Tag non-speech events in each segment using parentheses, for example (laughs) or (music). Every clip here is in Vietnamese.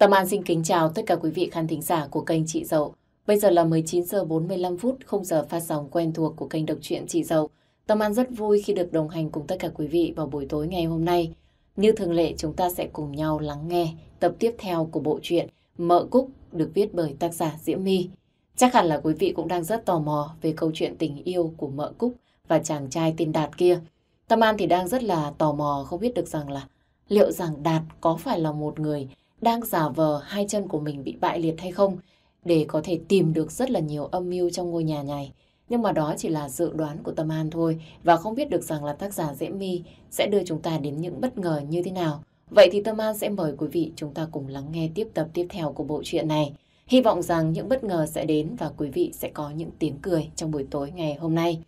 Tâm An xin kính chào tất cả quý vị khán thính giả của kênh Chị Dậu. Bây giờ là 19 giờ 45 phút, không giờ phát sóng quen thuộc của kênh độc truyện Chị Dậu. Tâm An rất vui khi được đồng hành cùng tất cả quý vị vào buổi tối ngày hôm nay. Như thường lệ, chúng ta sẽ cùng nhau lắng nghe tập tiếp theo của bộ truyện Mợ Cúc được viết bởi tác giả Diễm My. Chắc hẳn là quý vị cũng đang rất tò mò về câu chuyện tình yêu của Mợ Cúc và chàng trai tên Đạt kia. Tâm An thì đang rất là tò mò không biết được rằng là liệu rằng Đạt có phải là một người đang giả vờ hai chân của mình bị bại liệt hay không để có thể tìm được rất là nhiều âm mưu trong ngôi nhà này. Nhưng mà đó chỉ là dự đoán của Tâm An thôi và không biết được rằng là tác giả Diễm My sẽ đưa chúng ta đến những bất ngờ như thế nào. Vậy thì Tâm An sẽ mời quý vị chúng ta cùng lắng nghe tiếp tập tiếp theo của bộ truyện này. Hy vọng rằng những bất ngờ sẽ đến và quý vị sẽ có những tiếng cười trong buổi tối ngày hôm nay.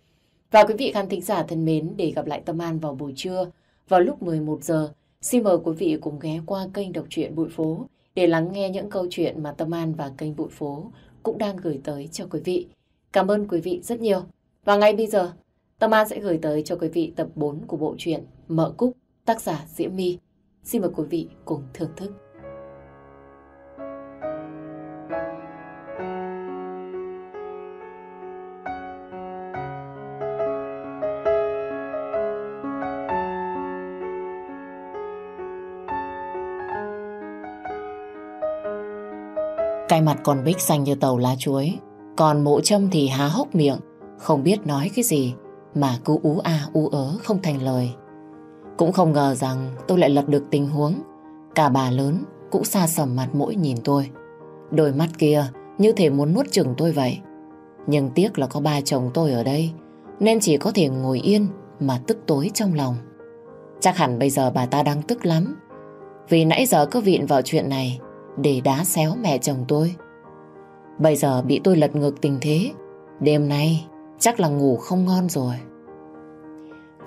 Và quý vị khán thính giả thân mến, để gặp lại Tâm An vào buổi trưa, vào lúc 11 giờ, xin mời quý vị cùng ghé qua kênh đọc truyện Bụi Phố để lắng nghe những câu chuyện mà Tâm An và kênh Bụi Phố cũng đang gửi tới cho quý vị. Cảm ơn quý vị rất nhiều. Và ngay bây giờ, Tâm An sẽ gửi tới cho quý vị tập 4 của bộ truyện Mợ Cúc, tác giả Diễm My. Xin mời quý vị cùng thưởng thức. Cái mặt con Bích xanh như tàu lá chuối. Còn mộ châm thì há hốc miệng, Không biết nói cái gì, Mà cứ ú a ú ớ không thành lời. Cũng không ngờ rằng tôi lại lật được tình huống. Cả bà lớn cũng xa sầm mặt mũi nhìn tôi. Đôi mắt kia như thể muốn nuốt chừng tôi vậy. Nhưng tiếc là có ba chồng tôi ở đây, Nên chỉ có thể ngồi yên Mà tức tối trong lòng. Chắc hẳn bây giờ bà ta đang tức lắm. Vì nãy giờ cứ vịn vào chuyện này để đá xéo mẹ chồng tôi. Bây giờ bị tôi lật ngược tình thế, đêm nay chắc là ngủ không ngon rồi.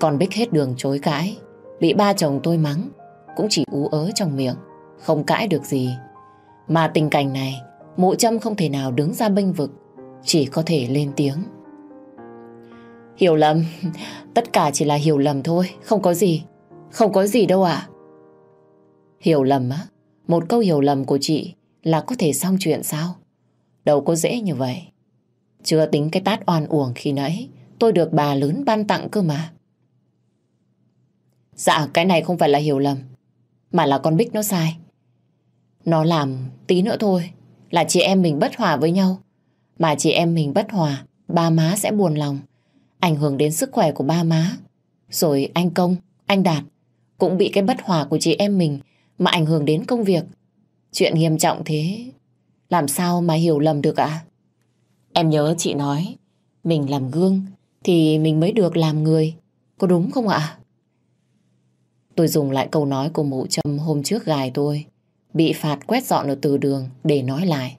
Còn Bích hết đường chối cãi, bị ba chồng tôi mắng, cũng chỉ ú ớ trong miệng, không cãi được gì. Mà tình cảnh này, mụ châm không thể nào đứng ra bênh vực, chỉ có thể lên tiếng. Hiểu lầm, (laughs) tất cả chỉ là hiểu lầm thôi, không có gì, không có gì đâu ạ. Hiểu lầm á? Một câu hiểu lầm của chị là có thể xong chuyện sao? Đâu có dễ như vậy. Chưa tính cái tát oan uổng khi nãy, tôi được bà lớn ban tặng cơ mà. Dạ, cái này không phải là hiểu lầm, mà là con Bích nó sai. Nó làm tí nữa thôi, là chị em mình bất hòa với nhau. Mà chị em mình bất hòa, ba má sẽ buồn lòng, ảnh hưởng đến sức khỏe của ba má. Rồi anh Công, anh Đạt cũng bị cái bất hòa của chị em mình mà ảnh hưởng đến công việc. Chuyện nghiêm trọng thế, làm sao mà hiểu lầm được ạ? Em nhớ chị nói, mình làm gương thì mình mới được làm người. Có đúng không ạ? Tôi dùng lại câu nói của mụ trầm hôm trước gài tôi. Bị phạt quét dọn ở từ đường để nói lại.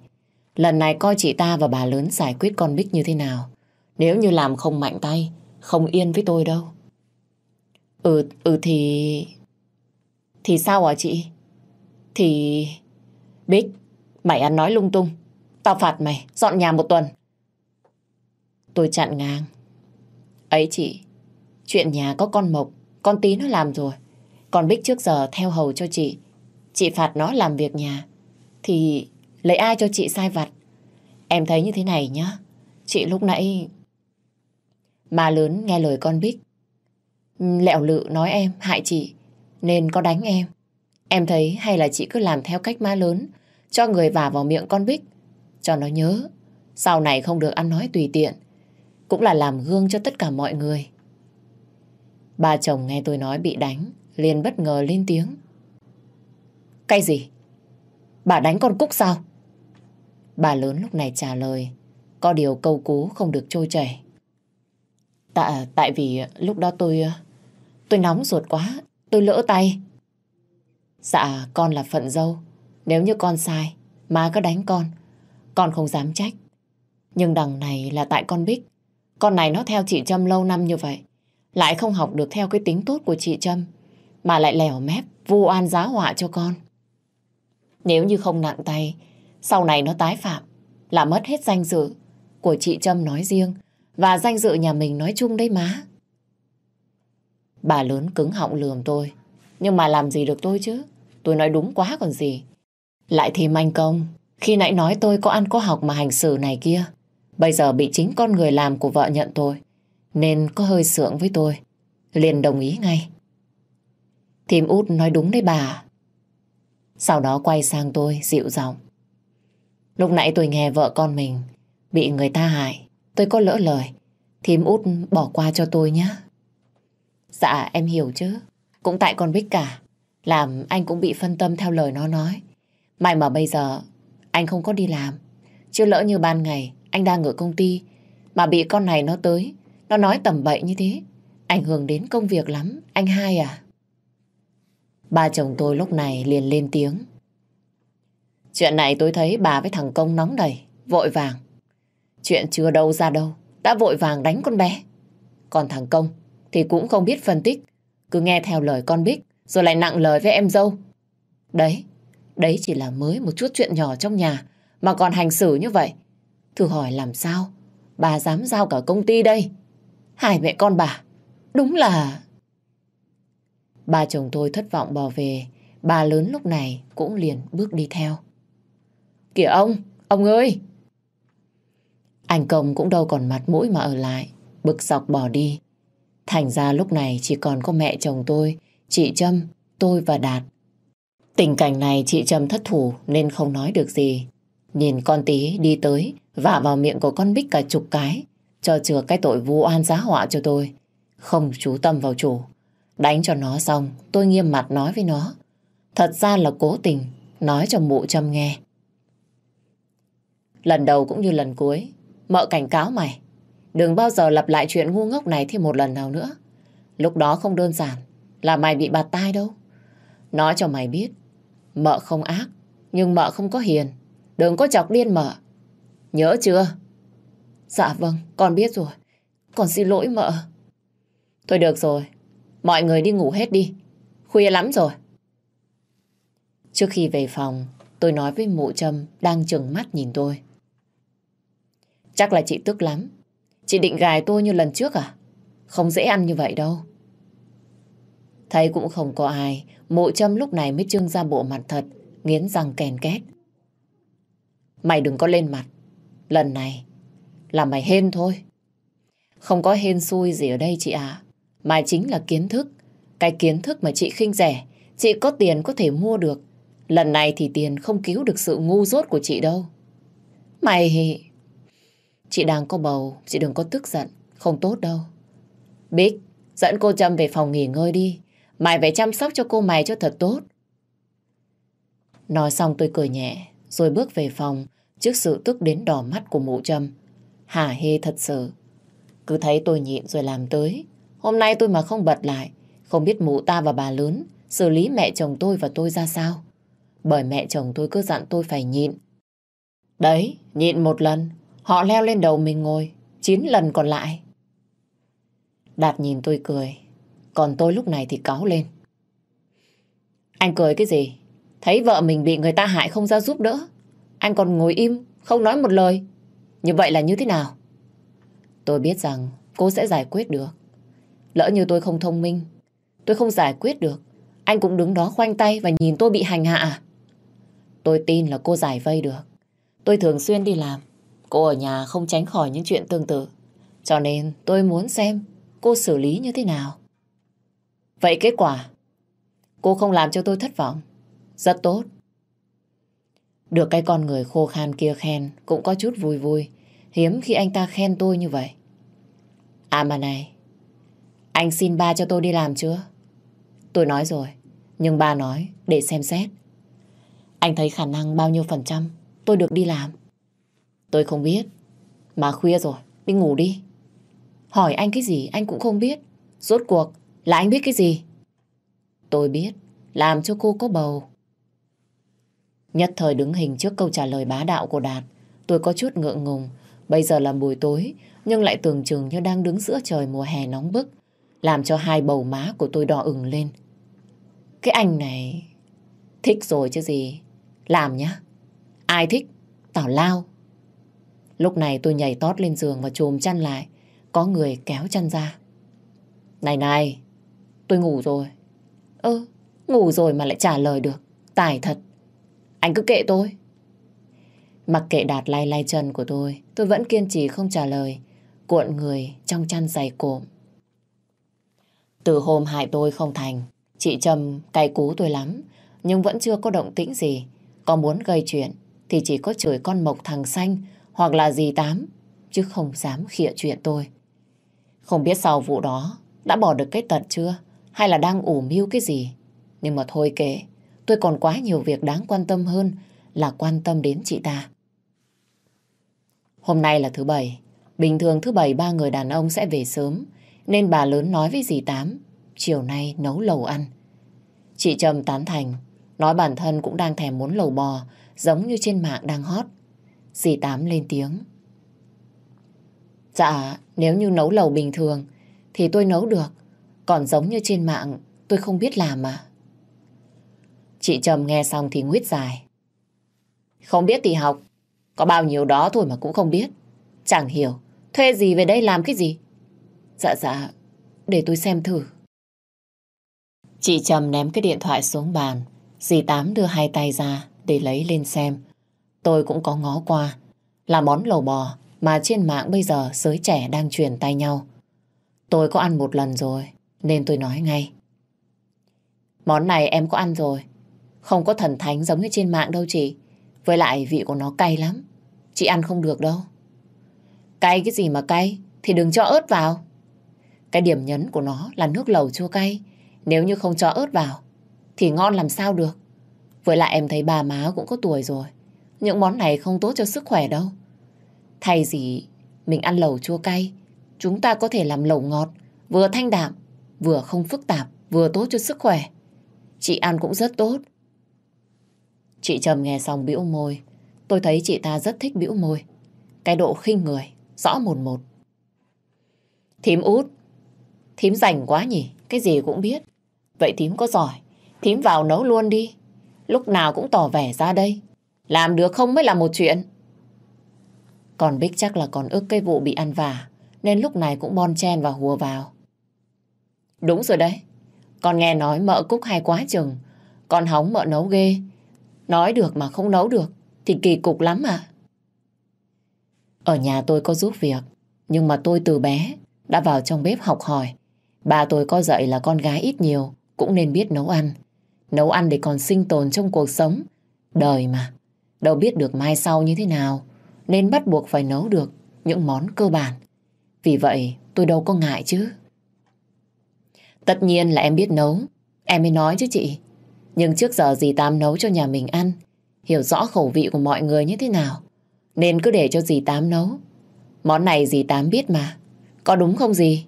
Lần này coi chị ta và bà lớn giải quyết con Bích như thế nào. Nếu như làm không mạnh tay, không yên với tôi đâu. Ừ, ừ thì... Thì sao hả chị? Thì... Bích, mày ăn nói lung tung. Tao phạt mày, dọn nhà một tuần. Tôi chặn ngang. Ấy chị, chuyện nhà có con Mộc, con Tí nó làm rồi. Còn Bích trước giờ theo hầu cho chị. Chị phạt nó làm việc nhà. Thì lấy ai cho chị sai vặt? Em thấy như thế này nhá. Chị lúc nãy... Mà lớn nghe lời con Bích. Lẹo lự nói em hại chị. Nên có đánh em. Em thấy hay là chị cứ làm theo cách má lớn, cho người vả vào miệng con Bích, cho nó nhớ, sau này không được ăn nói tùy tiện, cũng là làm gương cho tất cả mọi người. Ba chồng nghe tôi nói bị đánh, liền bất ngờ lên tiếng. Cái gì? Bà đánh con Cúc sao? Bà lớn lúc này trả lời, có điều câu cú không được trôi chảy. Tạ, tại vì lúc đó tôi tôi nóng ruột quá, tôi lỡ tay. Dạ, con là phận dâu. Nếu như con sai, má có đánh con. Con không dám trách. Nhưng đằng này là tại con Bích. Con này nó theo chị Trâm lâu năm như vậy. Lại không học được theo cái tính tốt của chị Trâm. Mà lại lèo mép, vu oan giá họa cho con. Nếu như không nặng tay, sau này nó tái phạm, là mất hết danh dự của chị Trâm nói riêng và danh dự nhà mình nói chung đấy má. Bà lớn cứng họng lườm tôi, nhưng mà làm gì được tôi chứ? Tôi nói đúng quá còn gì. Lại thêm anh công, khi nãy nói tôi có ăn có học mà hành xử này kia. Bây giờ bị chính con người làm của vợ nhận tôi, nên có hơi sượng với tôi. Liền đồng ý ngay. Thím út nói đúng đấy bà. Sau đó quay sang tôi dịu giọng. Lúc nãy tôi nghe vợ con mình bị người ta hại. Tôi có lỡ lời. Thím út bỏ qua cho tôi nhé. Dạ em hiểu chứ. Cũng tại con Bích cả. Làm anh cũng bị phân tâm theo lời nó nói. May mà bây giờ anh không có đi làm. Chứ lỡ như ban ngày anh đang ở công ty mà bị con này nó tới. Nó nói tầm bậy như thế. Ảnh hưởng đến công việc lắm. Anh hai à? Ba chồng tôi lúc này liền lên tiếng. Chuyện này tôi thấy bà với thằng Công nóng đầy, vội vàng. Chuyện chưa đâu ra đâu, đã vội vàng đánh con bé. Còn thằng Công thì cũng không biết phân tích, cứ nghe theo lời con Bích, rồi lại nặng lời với em dâu. Đấy, đấy chỉ là mới một chút chuyện nhỏ trong nhà, mà còn hành xử như vậy. Thử hỏi làm sao, bà dám giao cả công ty đây. Hai mẹ con bà, đúng là... Ba chồng tôi thất vọng bỏ về, bà lớn lúc này cũng liền bước đi theo. Kìa ông, ông ơi! Anh Công cũng đâu còn mặt mũi mà ở lại, bực dọc bỏ đi. Thành ra lúc này chỉ còn có mẹ chồng tôi, chị Trâm, tôi và Đạt. Tình cảnh này chị Trâm thất thủ nên không nói được gì. Nhìn con tí đi tới, vả vào miệng của con Bích cả chục cái, cho chừa cái tội vu oan giá họa cho tôi. Không chú tâm vào chủ. Đánh cho nó xong, tôi nghiêm mặt nói với nó. Thật ra là cố tình, nói cho mụ Trâm nghe. Lần đầu cũng như lần cuối, mợ cảnh cáo mày. Đừng bao giờ lặp lại chuyện ngu ngốc này thêm một lần nào nữa. Lúc đó không đơn giản là mày bị bạt tai đâu. Nói cho mày biết, mợ không ác, nhưng mợ không có hiền. Đừng có chọc điên mợ. Nhớ chưa? Dạ vâng, con biết rồi. Con xin lỗi mợ. Thôi được rồi, mọi người đi ngủ hết đi. Khuya lắm rồi. Trước khi về phòng, tôi nói với mụ Trâm đang chừng mắt nhìn tôi. Chắc là chị tức lắm. Chị định gài tôi như lần trước à? Không dễ ăn như vậy đâu. Thấy cũng không có ai, mộ châm lúc này mới trưng ra bộ mặt thật, nghiến răng kèn két. Mày đừng có lên mặt. Lần này là mày hên thôi. Không có hên xui gì ở đây chị ạ. À. Mà chính là kiến thức. Cái kiến thức mà chị khinh rẻ, chị có tiền có thể mua được. Lần này thì tiền không cứu được sự ngu dốt của chị đâu. Mày Chị đang có bầu, chị đừng có tức giận, không tốt đâu. Bích, dẫn cô Trâm về phòng nghỉ ngơi đi. Mày phải chăm sóc cho cô mày cho thật tốt. Nói xong tôi cười nhẹ, rồi bước về phòng trước sự tức đến đỏ mắt của mụ Trâm. Hả hê thật sự. Cứ thấy tôi nhịn rồi làm tới. Hôm nay tôi mà không bật lại, không biết mụ ta và bà lớn xử lý mẹ chồng tôi và tôi ra sao. Bởi mẹ chồng tôi cứ dặn tôi phải nhịn. Đấy, nhịn một lần, Họ leo lên đầu mình ngồi, chín lần còn lại. Đạt nhìn tôi cười, còn tôi lúc này thì cáu lên. Anh cười cái gì? Thấy vợ mình bị người ta hại không ra giúp đỡ. Anh còn ngồi im, không nói một lời. Như vậy là như thế nào? Tôi biết rằng cô sẽ giải quyết được. Lỡ như tôi không thông minh, tôi không giải quyết được. Anh cũng đứng đó khoanh tay và nhìn tôi bị hành hạ? À? Tôi tin là cô giải vây được. Tôi thường xuyên đi làm. Cô ở nhà không tránh khỏi những chuyện tương tự. Cho nên tôi muốn xem cô xử lý như thế nào. Vậy kết quả? Cô không làm cho tôi thất vọng. Rất tốt. Được cái con người khô khan kia khen cũng có chút vui vui. Hiếm khi anh ta khen tôi như vậy. À mà này, anh xin ba cho tôi đi làm chưa? Tôi nói rồi, nhưng ba nói để xem xét. Anh thấy khả năng bao nhiêu phần trăm tôi được đi làm? Tôi không biết. Mà khuya rồi, đi ngủ đi. Hỏi anh cái gì anh cũng không biết. Rốt cuộc là anh biết cái gì? Tôi biết, làm cho cô có bầu. Nhất thời đứng hình trước câu trả lời bá đạo của Đạt, tôi có chút ngượng ngùng. Bây giờ là buổi tối, nhưng lại tưởng chừng như đang đứng giữa trời mùa hè nóng bức, làm cho hai bầu má của tôi đỏ ửng lên. Cái anh này... Thích rồi chứ gì. Làm nhá. Ai thích? Tào lao. Lúc này tôi nhảy tót lên giường và chùm chăn lại. Có người kéo chăn ra. Này này, tôi ngủ rồi. Ơ, ngủ rồi mà lại trả lời được. Tài thật. Anh cứ kệ tôi. Mặc kệ Đạt lay lay chân của tôi, tôi vẫn kiên trì không trả lời, cuộn người trong chăn dày cộm. Từ hôm hại tôi không thành, chị Trâm cay cú tôi lắm, nhưng vẫn chưa có động tĩnh gì. Có muốn gây chuyện thì chỉ có chửi con mộc thằng xanh hoặc là gì tám, chứ không dám khịa chuyện tôi. Không biết sau vụ đó đã bỏ được cái tật chưa, hay là đang ủ mưu cái gì. Nhưng mà thôi kệ, tôi còn quá nhiều việc đáng quan tâm hơn là quan tâm đến chị ta. Hôm nay là thứ bảy, bình thường thứ bảy ba người đàn ông sẽ về sớm, nên bà lớn nói với dì Tám, chiều nay nấu lẩu ăn. Chị Trầm tán thành, nói bản thân cũng đang thèm muốn lẩu bò, giống như trên mạng đang hot. Dì Tám lên tiếng. Dạ, nếu như nấu lẩu bình thường thì tôi nấu được, còn giống như trên mạng tôi không biết làm mà. Chị Trầm nghe xong thì nguyết dài. Không biết thì học, có bao nhiêu đó thôi mà cũng không biết. Chẳng hiểu, thuê gì về đây làm cái gì? Dạ dạ, để tôi xem thử. Chị Trầm ném cái điện thoại xuống bàn. Dì Tám đưa hai tay ra để lấy lên xem. Tôi cũng có ngó qua. Là món lẩu bò mà trên mạng bây giờ giới trẻ đang truyền tay nhau. Tôi có ăn một lần rồi, nên tôi nói ngay. Món này em có ăn rồi. Không có thần thánh giống như trên mạng đâu chị. Với lại vị của nó cay lắm. Chị ăn không được đâu. Cay cái gì mà cay? Thì đừng cho ớt vào. Cái điểm nhấn của nó là nước lẩu chua cay. Nếu như không cho ớt vào, thì ngon làm sao được. Với lại em thấy bà má cũng có tuổi rồi. Những món này không tốt cho sức khỏe đâu. Thay gì mình ăn lẩu chua cay, chúng ta có thể làm lẩu ngọt, vừa thanh đạm, vừa không phức tạp, vừa tốt cho sức khỏe. Chị ăn cũng rất tốt. Chị Trầm nghe xong bĩu môi. Tôi thấy chị ta rất thích bĩu môi. Cái độ khinh người, rõ một một. Thím út, thím rảnh quá nhỉ, cái gì cũng biết. Vậy thím có giỏi, thím vào nấu luôn đi. Lúc nào cũng tỏ vẻ ra đây. Làm được không mới là một chuyện. Còn Bích chắc là còn ức cái vụ bị ăn vả, nên lúc này cũng bon chen và hùa vào. Đúng rồi đấy. Con nghe nói mợ Cúc hay quá chừng. Con hóng mợ nấu ghê. Nói được mà không nấu được thì kỳ cục lắm à. Ở nhà tôi có giúp việc, nhưng mà tôi từ bé đã vào trong bếp học hỏi. Bà tôi có dạy là con gái ít nhiều cũng nên biết nấu ăn. Nấu ăn để còn sinh tồn trong cuộc sống. Đời mà, đâu biết được mai sau như thế nào, nên bắt buộc phải nấu được những món cơ bản. Vì vậy, tôi đâu có ngại chứ. Tất nhiên là em biết nấu, em mới nói chứ chị. Nhưng trước giờ dì Tám nấu cho nhà mình ăn, hiểu rõ khẩu vị của mọi người như thế nào. Nên cứ để cho dì Tám nấu. Món này dì Tám biết mà. Có đúng không dì?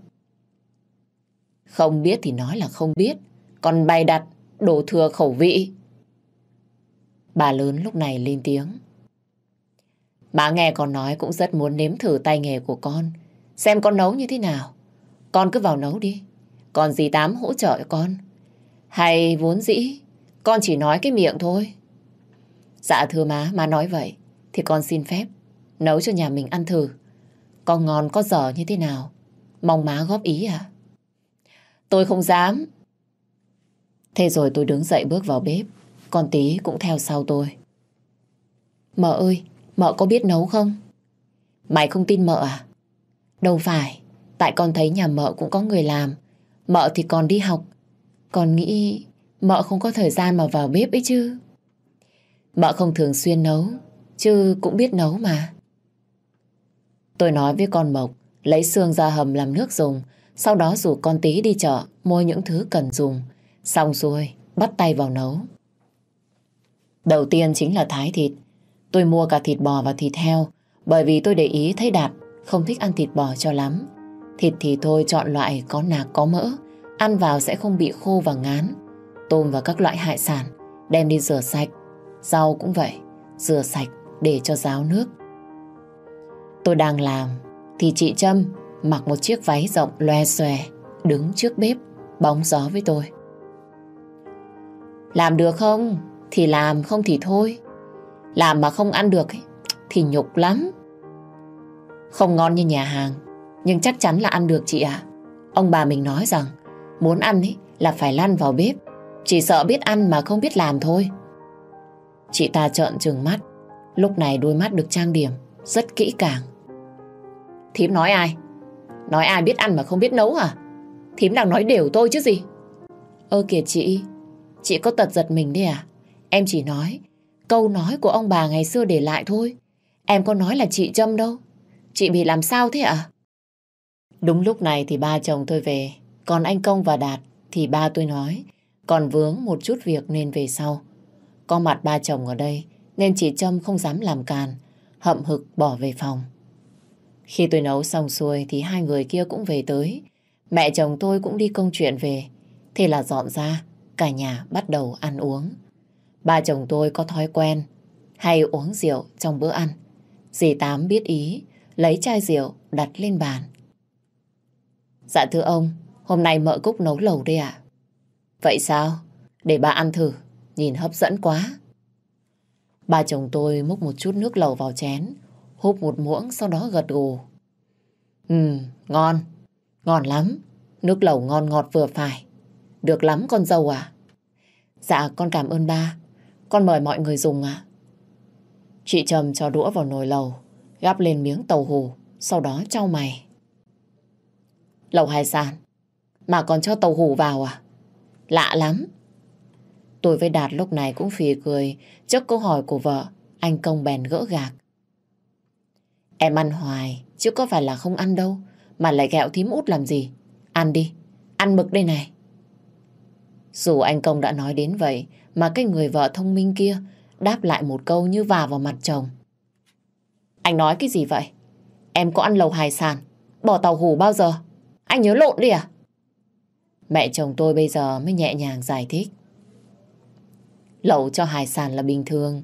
Không biết thì nói là không biết. Còn bày đặt, đổ thừa khẩu vị. Bà lớn lúc này lên tiếng. Má nghe con nói cũng rất muốn nếm thử tay nghề của con. Xem con nấu như thế nào. Con cứ vào nấu đi. Còn dì Tám hỗ trợ con. Hay vốn dĩ, con chỉ nói cái miệng thôi. Dạ thưa má, má nói vậy. Thì con xin phép nấu cho nhà mình ăn thử. Con ngon có dở như thế nào? Mong má góp ý à? Tôi không dám. Thế rồi tôi đứng dậy bước vào bếp. Con tí cũng theo sau tôi. Mợ ơi, mợ có biết nấu không? Mày không tin mợ à? Đâu phải, tại con thấy nhà mợ cũng có người làm. Mợ thì còn đi học. Còn nghĩ mợ không có thời gian mà vào bếp ấy chứ. Mợ không thường xuyên nấu, chứ cũng biết nấu mà. Tôi nói với con Mộc, lấy xương ra hầm làm nước dùng, sau đó rủ con tí đi chợ, mua những thứ cần dùng. Xong rồi bắt tay vào nấu. Đầu tiên chính là thái thịt. Tôi mua cả thịt bò và thịt heo, bởi vì tôi để ý thấy Đạt không thích ăn thịt bò cho lắm. Thịt thì tôi chọn loại có nạc có mỡ, ăn vào sẽ không bị khô và ngán. Tôm và các loại hải sản đem đi rửa sạch. Rau cũng vậy, rửa sạch để cho ráo nước. Tôi đang làm thì chị Trâm mặc một chiếc váy rộng loe xòe đứng trước bếp bóng gió với tôi. Làm được không? Thì làm, không thì thôi. Làm mà không ăn được ấy, thì nhục lắm. Không ngon như nhà hàng, nhưng chắc chắn là ăn được chị ạ. Ông bà mình nói rằng muốn ăn ấy là phải lăn vào bếp. Chỉ sợ biết ăn mà không biết làm thôi. Chị ta trợn trừng mắt. Lúc này đôi mắt được trang điểm rất kỹ càng. Thím nói ai? Nói ai biết ăn mà không biết nấu à? Thím đang nói đều tôi chứ gì? Ơ kìa chị, chị có tật giật mình đấy à? Em chỉ nói, câu nói của ông bà ngày xưa để lại thôi. Em có nói là chị Trâm đâu. Chị bị làm sao thế ạ? À? Đúng lúc này thì ba chồng tôi về. Còn anh Công và Đạt thì ba tôi nói còn vướng một chút việc nên về sau. Có mặt ba chồng ở đây nên chị Trâm không dám làm càn, hậm hực bỏ về phòng. Khi tôi nấu xong xuôi thì hai người kia cũng về tới. Mẹ chồng tôi cũng đi công chuyện về. Thế là dọn ra, cả nhà bắt đầu ăn uống. Ba chồng tôi có thói quen hay uống rượu trong bữa ăn. Dì Tám biết ý, lấy chai rượu đặt lên bàn. Dạ thưa ông, hôm nay mợ Cúc nấu lẩu đây ạ. Vậy sao? Để bà ăn thử, nhìn hấp dẫn quá. Ba chồng tôi múc một chút nước lẩu vào chén, húp một muỗng sau đó gật gù. Ừ, ngon, ngon lắm. Nước lẩu ngon ngọt vừa phải. Được lắm con dâu à? Dạ, con cảm ơn ba. Con mời mọi người dùng ạ. Chị Trầm cho đũa vào nồi lẩu, gắp lên miếng tàu hù, sau đó trao mày. Lẩu hải sản, mà còn cho tàu hù vào à? Lạ lắm. Tôi với Đạt lúc này cũng phì cười trước câu hỏi của vợ, anh Công bèn gỡ gạc. Em ăn hoài, chứ có phải là không ăn đâu, mà lại gẹo thím út làm gì. Ăn đi, ăn mực đây này. Dù anh Công đã nói đến vậy, mà cái người vợ thông minh kia đáp lại một câu như vả vào mặt chồng. Anh nói cái gì vậy? Em có ăn lầu hải sản, bỏ tàu hủ bao giờ? Anh nhớ lộn đi à? Mẹ chồng tôi bây giờ mới nhẹ nhàng giải thích. Lẩu cho hải sản là bình thường,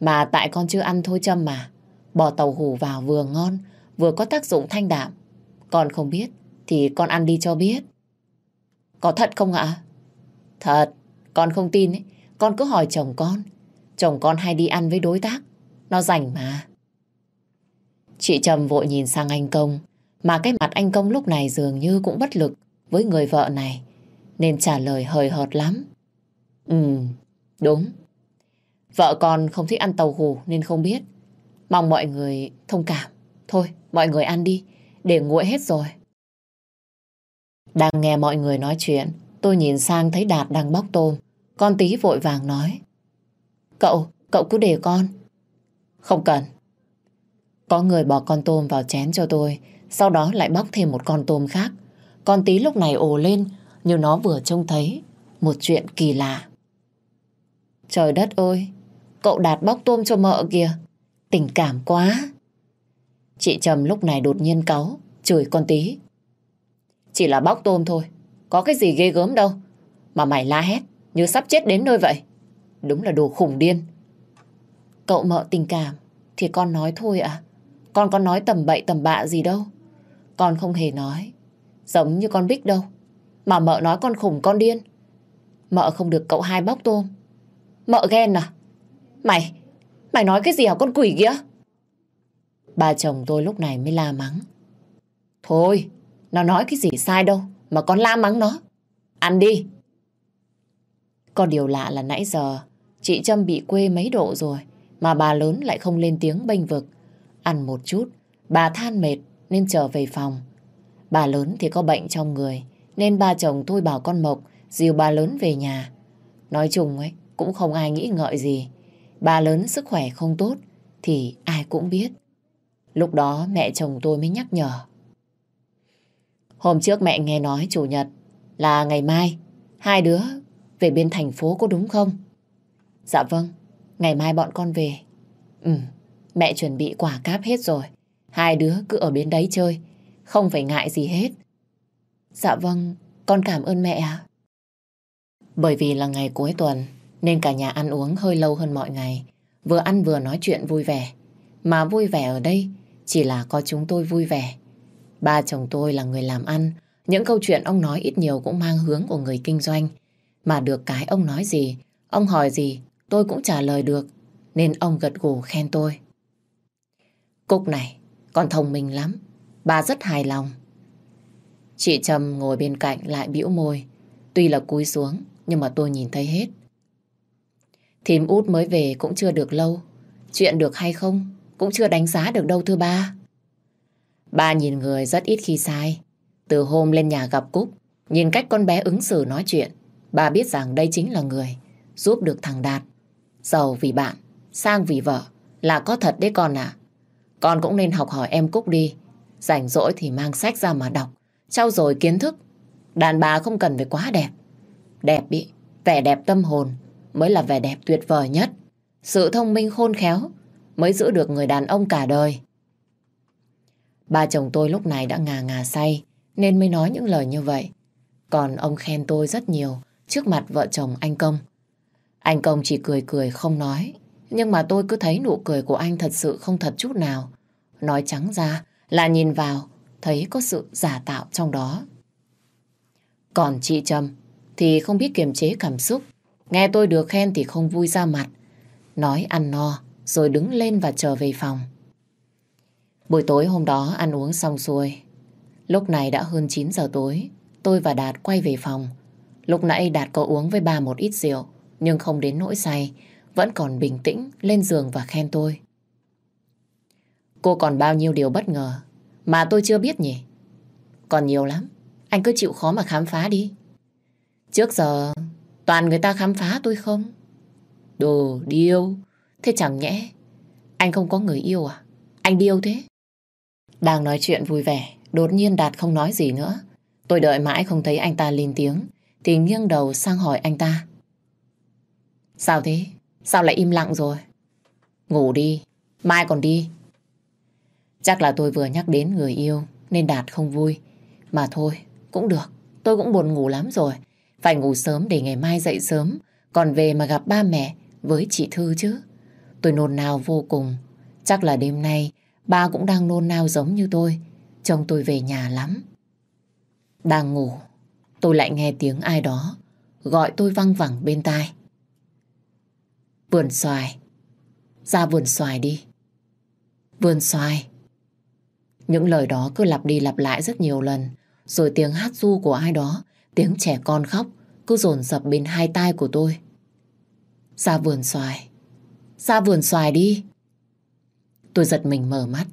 mà tại con chưa ăn thôi châm mà. Bỏ tàu hủ vào vừa ngon, vừa có tác dụng thanh đạm. Con không biết, thì con ăn đi cho biết. Có thật không ạ? Thật, con không tin ấy. Con cứ hỏi chồng con. Chồng con hay đi ăn với đối tác. Nó rảnh mà. Chị Trầm vội nhìn sang anh Công. Mà cái mặt anh Công lúc này dường như cũng bất lực với người vợ này. Nên trả lời hời hợt lắm. Ừ, đúng. Vợ con không thích ăn tàu hù nên không biết. Mong mọi người thông cảm. Thôi, mọi người ăn đi. Để nguội hết rồi. Đang nghe mọi người nói chuyện, tôi nhìn sang thấy Đạt đang bóc tôm. Con tí vội vàng nói. Cậu, cậu cứ để con. Không cần. Có người bỏ con tôm vào chén cho tôi, sau đó lại bóc thêm một con tôm khác. Con tí lúc này ồ lên, như nó vừa trông thấy một chuyện kỳ lạ. Trời đất ơi, cậu Đạt bóc tôm cho mợ kìa. Tình cảm quá. Chị Trầm lúc này đột nhiên cáu, chửi con tí. Chỉ là bóc tôm thôi, có cái gì ghê gớm đâu. Mà mày la hét, như sắp chết đến nơi vậy. Đúng là đồ khủng điên. Cậu mợ tình cảm, thì con nói thôi ạ. Con có nói tầm bậy tầm bạ gì đâu. Con không hề nói. Giống như con Bích đâu. Mà mợ nói con khủng con điên. Mợ không được cậu hai bóc tôm. Mợ ghen à? Mày, mày nói cái gì hả con quỷ kia? Bà chồng tôi lúc này mới la mắng. Thôi, nó nói cái gì sai đâu mà con la mắng nó. Ăn đi. Có điều lạ là nãy giờ chị Trâm bị quê mấy độ rồi mà bà lớn lại không lên tiếng bênh vực. Ăn một chút, bà than mệt nên trở về phòng. Bà lớn thì có bệnh trong người nên ba chồng tôi bảo con Mộc dìu bà lớn về nhà. Nói chung ấy, cũng không ai nghĩ ngợi gì. Bà lớn sức khỏe không tốt thì ai cũng biết. Lúc đó mẹ chồng tôi mới nhắc nhở. Hôm trước mẹ nghe nói chủ nhật là ngày mai hai đứa về bên thành phố có đúng không? Dạ vâng, ngày mai bọn con về. Ừ, mẹ chuẩn bị quả cáp hết rồi. Hai đứa cứ ở bên đấy chơi, không phải ngại gì hết. Dạ vâng, con cảm ơn mẹ ạ. Bởi vì là ngày cuối tuần, nên cả nhà ăn uống hơi lâu hơn mọi ngày. Vừa ăn vừa nói chuyện vui vẻ. Mà vui vẻ ở đây chỉ là có chúng tôi vui vẻ. Ba chồng tôi là người làm ăn, những câu chuyện ông nói ít nhiều cũng mang hướng của người kinh doanh. Mà được cái ông nói gì, ông hỏi gì, tôi cũng trả lời được, nên ông gật gù khen tôi. Cúc này, con thông minh lắm, bà rất hài lòng. Chị Trâm ngồi bên cạnh lại bĩu môi, tuy là cúi xuống, nhưng mà tôi nhìn thấy hết. Thím út mới về cũng chưa được lâu. Chuyện được hay không cũng chưa đánh giá được đâu thưa ba. Ba nhìn người rất ít khi sai. Từ hôm lên nhà gặp Cúc, nhìn cách con bé ứng xử nói chuyện, ba biết rằng đây chính là người giúp được thằng Đạt. Giàu vì bạn, sang vì vợ, là có thật đấy con à. Con cũng nên học hỏi em Cúc đi. Rảnh rỗi thì mang sách ra mà đọc, trau dồi kiến thức. Đàn bà không cần phải quá đẹp. Đẹp bị, vẻ đẹp tâm hồn mới là vẻ đẹp tuyệt vời nhất. Sự thông minh khôn khéo mới giữ được người đàn ông cả đời. Ba chồng tôi lúc này đã ngà ngà say, nên mới nói những lời như vậy. Còn ông khen tôi rất nhiều trước mặt vợ chồng anh Công. Anh Công chỉ cười cười không nói, nhưng mà tôi cứ thấy nụ cười của anh thật sự không thật chút nào. Nói trắng ra là nhìn vào, thấy có sự giả tạo trong đó. Còn chị Trâm thì không biết kiềm chế cảm xúc. Nghe tôi được khen thì không vui ra mặt. Nói ăn no, rồi đứng lên và trở về phòng. Buổi tối hôm đó ăn uống xong xuôi. Lúc này đã hơn 9 giờ tối, tôi và Đạt quay về phòng. Lúc nãy Đạt có uống với ba một ít rượu, nhưng không đến nỗi say, vẫn còn bình tĩnh lên giường và khen tôi. Cô còn bao nhiêu điều bất ngờ mà tôi chưa biết nhỉ? Còn nhiều lắm, anh cứ chịu khó mà khám phá đi. Trước giờ toàn người ta khám phá tôi không? Đồ điêu, thế chẳng nhẽ anh không có người yêu à? Anh điêu thế? Đang nói chuyện vui vẻ, đột nhiên Đạt không nói gì nữa. Tôi đợi mãi không thấy anh ta lên tiếng, thì nghiêng đầu sang hỏi anh ta. Sao thế? Sao lại im lặng rồi? Ngủ đi, mai còn đi. Chắc là tôi vừa nhắc đến người yêu nên Đạt không vui. Mà thôi, cũng được, tôi cũng buồn ngủ lắm rồi. Phải ngủ sớm để ngày mai dậy sớm, còn về mà gặp ba mẹ với chị Thư chứ. Tôi nôn nao vô cùng. Chắc là đêm nay ba cũng đang nôn nao giống như tôi. Chồng tôi về nhà lắm. Đang ngủ, tôi lại nghe tiếng ai đó gọi tôi văng vẳng bên tai. Vườn xoài. Ra vườn xoài đi. Vườn xoài. Những lời đó cứ lặp đi lặp lại rất nhiều lần. Rồi tiếng hát ru của ai đó, tiếng trẻ con khóc cứ dồn dập bên hai tai của tôi. Ra vườn xoài. Ra vườn xoài đi. Tôi giật mình mở mắt.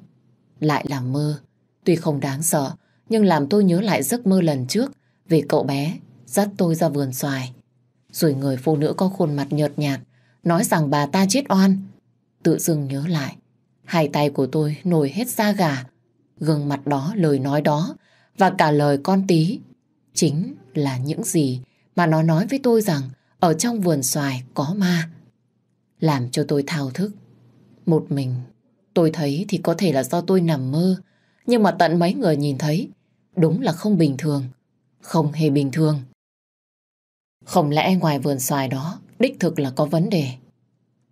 Lại là mơ. Tuy không đáng sợ, nhưng làm tôi nhớ lại giấc mơ lần trước về cậu bé dắt tôi ra vườn xoài. Rồi người phụ nữ có khuôn mặt nhợt nhạt nói rằng bà ta chết oan. Tự dưng nhớ lại, hai tay của tôi nổi hết da gà. Gương mặt đó, lời nói đó và cả lời con tí chính là những gì mà nó nói với tôi rằng ở trong vườn xoài có ma. Làm cho tôi thao thức. Một mình, tôi thấy thì có thể là do tôi nằm mơ, nhưng mà tận mấy người nhìn thấy, đúng là không bình thường. Không hề bình thường. Không lẽ ngoài vườn xoài đó đích thực là có vấn đề.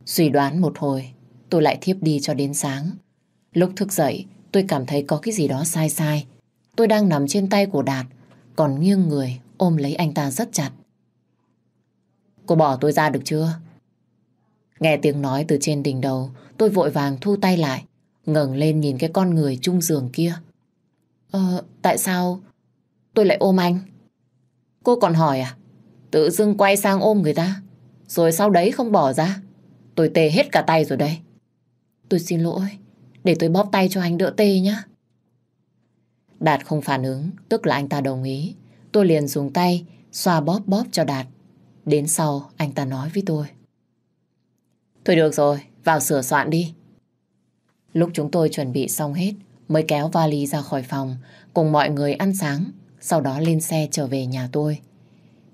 Suy đoán một hồi, tôi lại thiếp đi cho đến sáng. Lúc thức dậy, tôi cảm thấy có cái gì đó sai sai. Tôi đang nằm trên tay của Đạt, còn nghiêng người ôm lấy anh ta rất chặt. Cô bỏ tôi ra được chưa? Nghe tiếng nói từ trên đỉnh đầu, tôi vội vàng thu tay lại, ngẩng lên nhìn cái con người chung giường kia. Ờ, tại sao tôi lại ôm anh? Cô còn hỏi à? Tự dưng quay sang ôm người ta, rồi sau đấy không bỏ ra. Tôi tê hết cả tay rồi đây. Tôi xin lỗi, để tôi bóp tay cho anh đỡ tê nhé. Đạt không phản ứng, tức là anh ta đồng ý. Tôi liền dùng tay xoa bóp bóp cho Đạt. Đến sau anh ta nói với tôi. Thôi được rồi, vào sửa soạn đi. Lúc chúng tôi chuẩn bị xong hết, mới kéo vali ra khỏi phòng, cùng mọi người ăn sáng, sau đó lên xe trở về nhà tôi.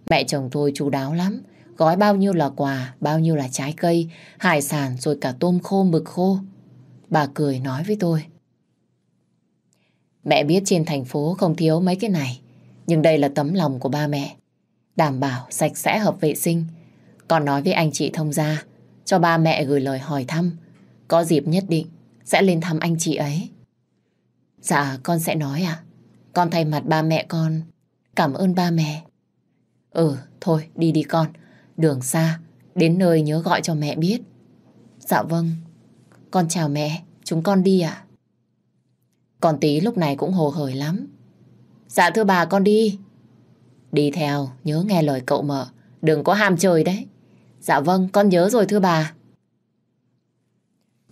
Mẹ chồng tôi chú đáo lắm, gói bao nhiêu là quà, bao nhiêu là trái cây, hải sản rồi cả tôm khô mực khô. Bà cười nói với tôi. Mẹ biết trên thành phố không thiếu mấy cái này, nhưng đây là tấm lòng của ba mẹ. Đảm bảo sạch sẽ hợp vệ sinh. Còn nói với anh chị thông gia, cho ba mẹ gửi lời hỏi thăm. Có dịp nhất định sẽ lên thăm anh chị ấy. Dạ, con sẽ nói à? Con thay mặt ba mẹ con, cảm ơn ba mẹ. Ừ, thôi, đi đi con. Đường xa, đến nơi nhớ gọi cho mẹ biết. Dạ vâng, con chào mẹ, chúng con đi ạ. Con tí lúc này cũng hồ hởi lắm. Dạ thưa bà con đi. Đi theo, nhớ nghe lời cậu mợ, đừng có ham chơi đấy. Dạ vâng, con nhớ rồi thưa bà.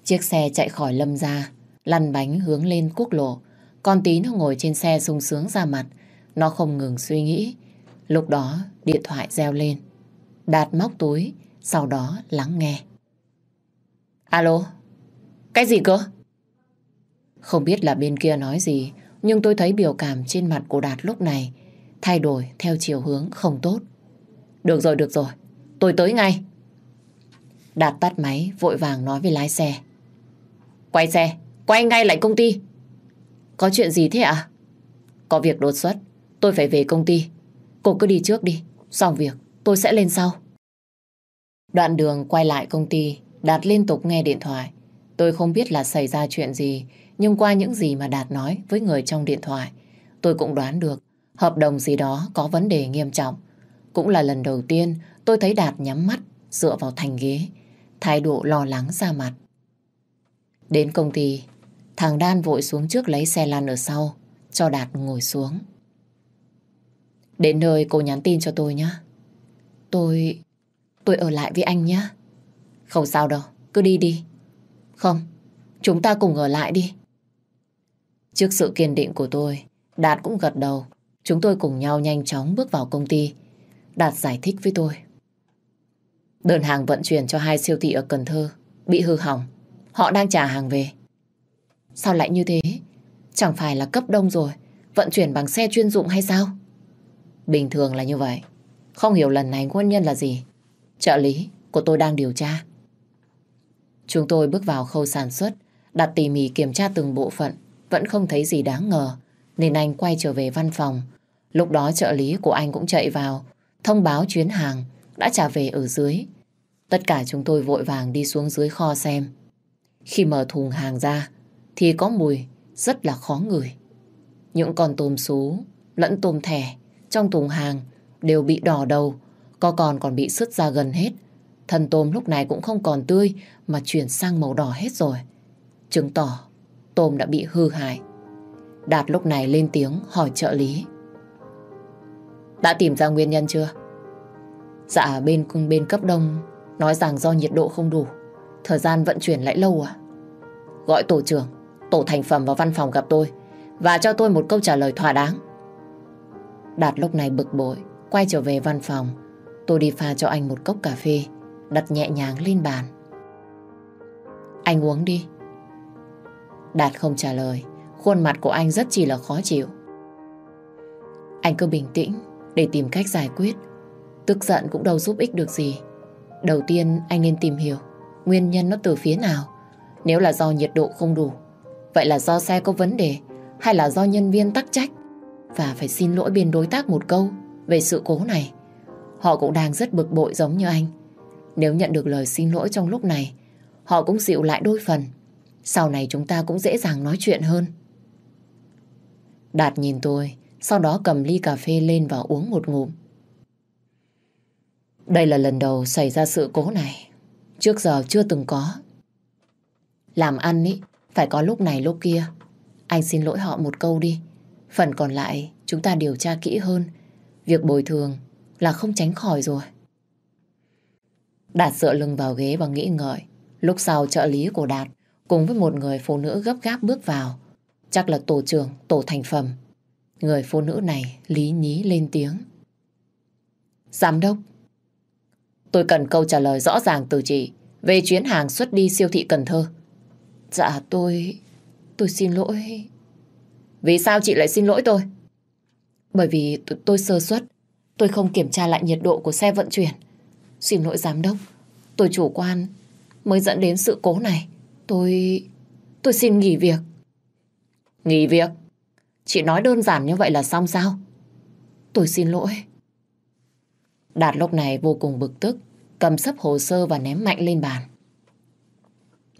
Chiếc xe chạy khỏi lâm ra, lăn bánh hướng lên quốc lộ. Con tí nó ngồi trên xe sung sướng ra mặt. Nó không ngừng suy nghĩ. Lúc đó điện thoại reo lên. Đạt móc túi, sau đó lắng nghe. Alo, cái gì cơ? Không biết là bên kia nói gì, nhưng tôi thấy biểu cảm trên mặt của Đạt lúc này thay đổi theo chiều hướng không tốt. Được rồi, được rồi, tôi tới ngay. Đạt tắt máy, vội vàng nói với lái xe. Quay xe, quay ngay lại công ty. Có chuyện gì thế ạ? Có việc đột xuất, tôi phải về công ty. Cô cứ đi trước đi, xong việc, tôi sẽ lên sau. Đoạn đường quay lại công ty, Đạt liên tục nghe điện thoại. Tôi không biết là xảy ra chuyện gì, nhưng qua những gì mà Đạt nói với người trong điện thoại, tôi cũng đoán được hợp đồng gì đó có vấn đề nghiêm trọng. Cũng là lần đầu tiên tôi thấy Đạt nhắm mắt, dựa vào thành ghế, thái độ lo lắng ra mặt. Đến công ty, thằng Đan vội xuống trước lấy xe lăn ở sau, cho Đạt ngồi xuống. Đến nơi cô nhắn tin cho tôi nhé. Tôi... tôi ở lại với anh nhé. Không sao đâu, cứ đi đi. Không, chúng ta cùng ở lại đi. Trước sự kiên định của tôi, Đạt cũng gật đầu. Chúng tôi cùng nhau nhanh chóng bước vào công ty. Đạt giải thích với tôi. Đơn hàng vận chuyển cho hai siêu thị ở Cần Thơ bị hư hỏng. Họ đang trả hàng về. Sao lại như thế? Chẳng phải là cấp đông rồi, vận chuyển bằng xe chuyên dụng hay sao? Bình thường là như vậy. Không hiểu lần này nguyên nhân là gì. Trợ lý của tôi đang điều tra. Chúng tôi bước vào khâu sản xuất, đặt tỉ mỉ kiểm tra từng bộ phận, vẫn không thấy gì đáng ngờ, nên anh quay trở về văn phòng. Lúc đó trợ lý của anh cũng chạy vào, thông báo chuyến hàng đã trả về ở dưới. Tất cả chúng tôi vội vàng đi xuống dưới kho xem. Khi mở thùng hàng ra, thì có mùi rất là khó ngửi. Những con tôm sú lẫn tôm thẻ trong thùng hàng đều bị đỏ đầu, có còn còn bị sứt ra gần hết. Thân tôm lúc này cũng không còn tươi mà chuyển sang màu đỏ hết rồi. Chứng tỏ tôm đã bị hư hại. Đạt lúc này lên tiếng hỏi trợ lý. Đã tìm ra nguyên nhân chưa? Dạ bên cung bên cấp đông nói rằng do nhiệt độ không đủ, thời gian vận chuyển lại lâu à? Gọi tổ trưởng, tổ thành phẩm vào văn phòng gặp tôi và cho tôi một câu trả lời thỏa đáng. Đạt lúc này bực bội, quay trở về văn phòng. Tôi đi pha cho anh một cốc cà phê, đặt nhẹ nhàng lên bàn. Anh uống đi. Đạt không trả lời, khuôn mặt của anh rất chỉ là khó chịu. Anh cứ bình tĩnh để tìm cách giải quyết. Tức giận cũng đâu giúp ích được gì. Đầu tiên anh nên tìm hiểu nguyên nhân nó từ phía nào. Nếu là do nhiệt độ không đủ, vậy là do xe có vấn đề hay là do nhân viên tắc trách? Và phải xin lỗi bên đối tác một câu về sự cố này. Họ cũng đang rất bực bội giống như anh. Nếu nhận được lời xin lỗi trong lúc này, họ cũng dịu lại đôi phần. Sau này chúng ta cũng dễ dàng nói chuyện hơn. Đạt nhìn tôi, sau đó cầm ly cà phê lên và uống một ngụm. Đây là lần đầu xảy ra sự cố này. Trước giờ chưa từng có. Làm ăn ý, phải có lúc này lúc kia. Anh xin lỗi họ một câu đi. Phần còn lại chúng ta điều tra kỹ hơn. Việc bồi thường là không tránh khỏi rồi. Đạt dựa lưng vào ghế và nghĩ ngợi. Lúc sau trợ lý của Đạt cùng với một người phụ nữ gấp gáp bước vào. Chắc là tổ trưởng, tổ thành phẩm. Người phụ nữ này lý nhí lên tiếng. Giám đốc, tôi cần câu trả lời rõ ràng từ chị, về chuyến hàng xuất đi siêu thị Cần Thơ. Dạ tôi... tôi xin lỗi... Vì sao chị lại xin lỗi tôi? Bởi vì tôi sơ suất. Tôi không kiểm tra lại nhiệt độ của xe vận chuyển. Xin lỗi giám đốc. Tôi chủ quan mới dẫn đến sự cố này. Tôi... tôi xin nghỉ việc. Nghỉ việc? Chị nói đơn giản như vậy là xong sao? Tôi xin lỗi. Đạt lúc này vô cùng bực tức, cầm sấp hồ sơ và ném mạnh lên bàn.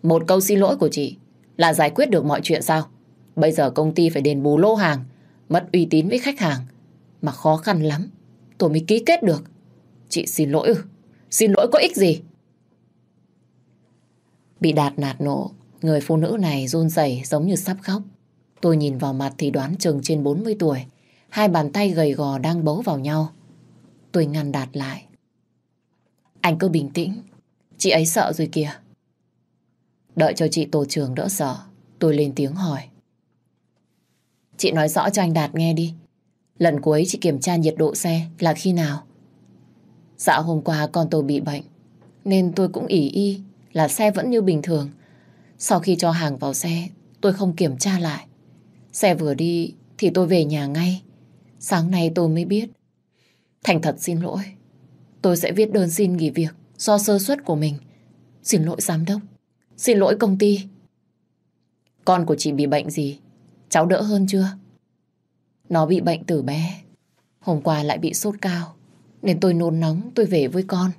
Một câu xin lỗi của chị là giải quyết được mọi chuyện sao? Bây giờ công ty phải đền bù lô hàng, mất uy tín với khách hàng. Mà khó khăn lắm, tôi mới ký kết được. Chị xin lỗi ư? Xin lỗi có ích gì? Bị đạt nạt nộ, người phụ nữ này run rẩy giống như sắp khóc. Tôi nhìn vào mặt thì đoán chừng trên 40 tuổi. Hai bàn tay gầy gò đang bấu vào nhau. Tôi ngăn đạt lại. Anh cứ bình tĩnh. Chị ấy sợ rồi kìa. Đợi cho chị tổ trưởng đỡ sợ, tôi lên tiếng hỏi. Chị nói rõ cho anh Đạt nghe đi. Lần cuối chị kiểm tra nhiệt độ xe là khi nào? Dạ hôm qua con tôi bị bệnh, nên tôi cũng ỉ y là xe vẫn như bình thường. Sau khi cho hàng vào xe, tôi không kiểm tra lại. Xe vừa đi thì tôi về nhà ngay. Sáng nay tôi mới biết. Thành thật xin lỗi. Tôi sẽ viết đơn xin nghỉ việc do sơ suất của mình. Xin lỗi giám đốc. Xin lỗi công ty. Con của chị bị bệnh gì? Cháu đỡ hơn chưa? Nó bị bệnh từ bé. Hôm qua lại bị sốt cao. Nên tôi nôn nóng, tôi về với con.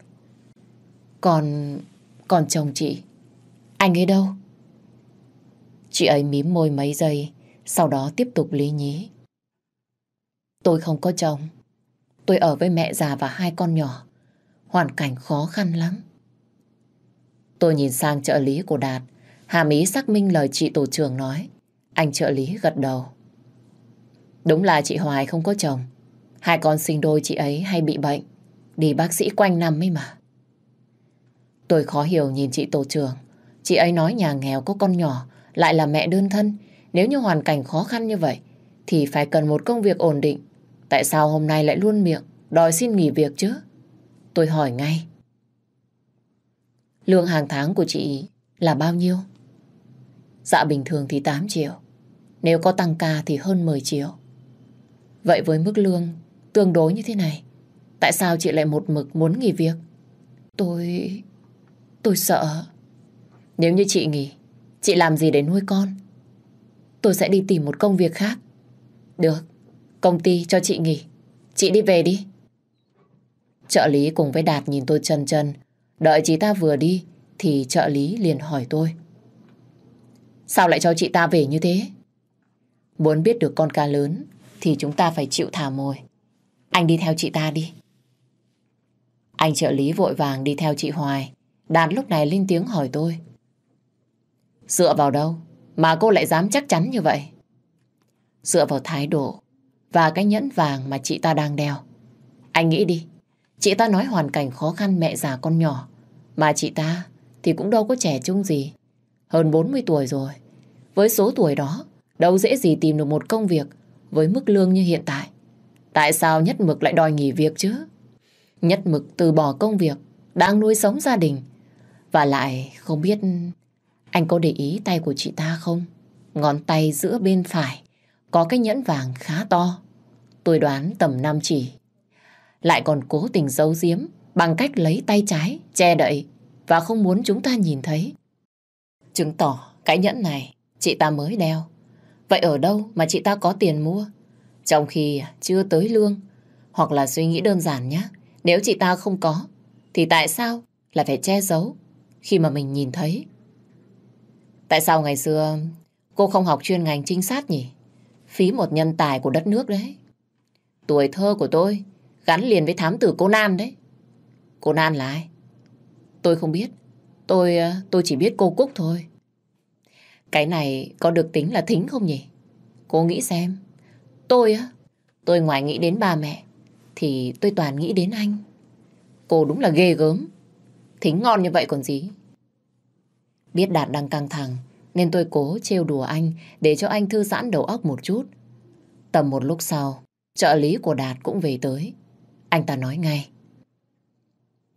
Còn... còn chồng chị. Anh ấy đâu? Chị ấy mím môi mấy giây. Sau đó tiếp tục lý nhí. Tôi không có chồng. Tôi ở với mẹ già và hai con nhỏ. Hoàn cảnh khó khăn lắm. Tôi nhìn sang trợ lý của Đạt. Hàm ý xác minh lời chị tổ trưởng nói. Anh trợ lý gật đầu. Đúng là chị Hoài không có chồng. Hai con sinh đôi chị ấy hay bị bệnh. Đi bác sĩ quanh năm ấy mà. Tôi khó hiểu nhìn chị tổ trưởng. Chị ấy nói nhà nghèo có con nhỏ, lại là mẹ đơn thân. Nếu như hoàn cảnh khó khăn như vậy, thì phải cần một công việc ổn định. Tại sao hôm nay lại luôn miệng, đòi xin nghỉ việc chứ? Tôi hỏi ngay. Lương hàng tháng của chị là bao nhiêu? Dạ bình thường thì 8 triệu. Nếu có tăng ca thì hơn 10 triệu. Vậy với mức lương tương đối như thế này, tại sao chị lại một mực muốn nghỉ việc? Tôi... tôi sợ. Nếu như chị nghỉ, chị làm gì để nuôi con? Tôi sẽ đi tìm một công việc khác. Được, công ty cho chị nghỉ. Chị đi về đi. Trợ lý cùng với Đạt nhìn tôi chân chân. Đợi chị ta vừa đi, thì trợ lý liền hỏi tôi. Sao lại cho chị ta về như thế? Muốn biết được con cá lớn thì chúng ta phải chịu thả mồi. Anh đi theo chị ta đi. Anh trợ lý vội vàng đi theo chị Hoài. Đạt lúc này lên tiếng hỏi tôi. Dựa vào đâu mà cô lại dám chắc chắn như vậy? Dựa vào thái độ và cái nhẫn vàng mà chị ta đang đeo. Anh nghĩ đi, chị ta nói hoàn cảnh khó khăn mẹ già con nhỏ, mà chị ta thì cũng đâu có trẻ trung gì. Hơn 40 tuổi rồi. Với số tuổi đó, đâu dễ gì tìm được một công việc với mức lương như hiện tại. Tại sao nhất mực lại đòi nghỉ việc chứ? Nhất mực từ bỏ công việc, đang nuôi sống gia đình. Và lại không biết anh có để ý tay của chị ta không? Ngón tay giữa bên phải có cái nhẫn vàng khá to. Tôi đoán tầm 5 chỉ. Lại còn cố tình giấu giếm bằng cách lấy tay trái che đậy và không muốn chúng ta nhìn thấy. Chứng tỏ cái nhẫn này chị ta mới đeo. Vậy ở đâu mà chị ta có tiền mua? Trong khi chưa tới lương, hoặc là suy nghĩ đơn giản nhé. Nếu chị ta không có, thì tại sao là phải che giấu khi mà mình nhìn thấy? Tại sao ngày xưa cô không học chuyên ngành trinh sát nhỉ? Phí một nhân tài của đất nước đấy. Tuổi thơ của tôi gắn liền với thám tử cô Nan đấy. Cô Nan là ai? Tôi không biết. Tôi ờ, tôi chỉ biết cô Cúc thôi. Cái này có được tính là thính không nhỉ? Cô nghĩ xem. Tôi á, tôi ngoài nghĩ đến ba mẹ, thì tôi toàn nghĩ đến anh. Cô đúng là ghê gớm. Thính ngon như vậy còn gì. Biết Đạt đang căng thẳng, nên tôi cố trêu đùa anh để cho anh thư giãn đầu óc một chút. Tầm một lúc sau, trợ lý của Đạt cũng về tới. Anh ta nói ngay.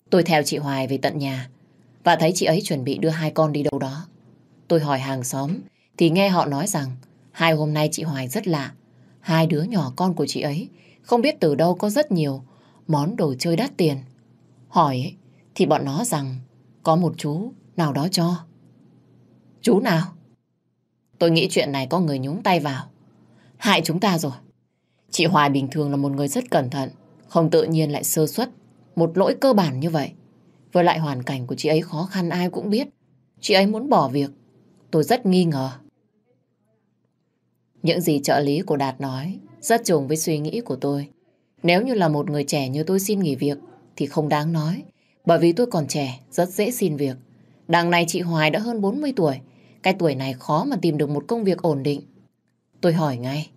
Tôi theo chị Hoài về tận nhà và thấy chị ấy chuẩn bị đưa hai con đi đâu đó. Tôi hỏi hàng xóm thì nghe họ nói rằng hai hôm nay chị Hoài rất lạ. Hai đứa nhỏ con của chị ấy không biết từ đâu có rất nhiều món đồ chơi đắt tiền. Hỏi thì bọn nó rằng có một chú nào đó cho. Chú nào? Tôi nghĩ chuyện này có người nhúng tay vào. Hại chúng ta rồi. Chị Hoài bình thường là một người rất cẩn thận, không tự nhiên lại sơ suất. Một lỗi cơ bản như vậy. Với lại hoàn cảnh của chị ấy khó khăn ai cũng biết. Chị ấy muốn bỏ việc. Tôi rất nghi ngờ. Những gì trợ lý của Đạt nói rất trùng với suy nghĩ của tôi. Nếu như là một người trẻ như tôi xin nghỉ việc thì không đáng nói. Bởi vì tôi còn trẻ, rất dễ xin việc. Đằng này chị Hoài đã hơn 40 tuổi. Cái tuổi này khó mà tìm được một công việc ổn định. Tôi hỏi ngay.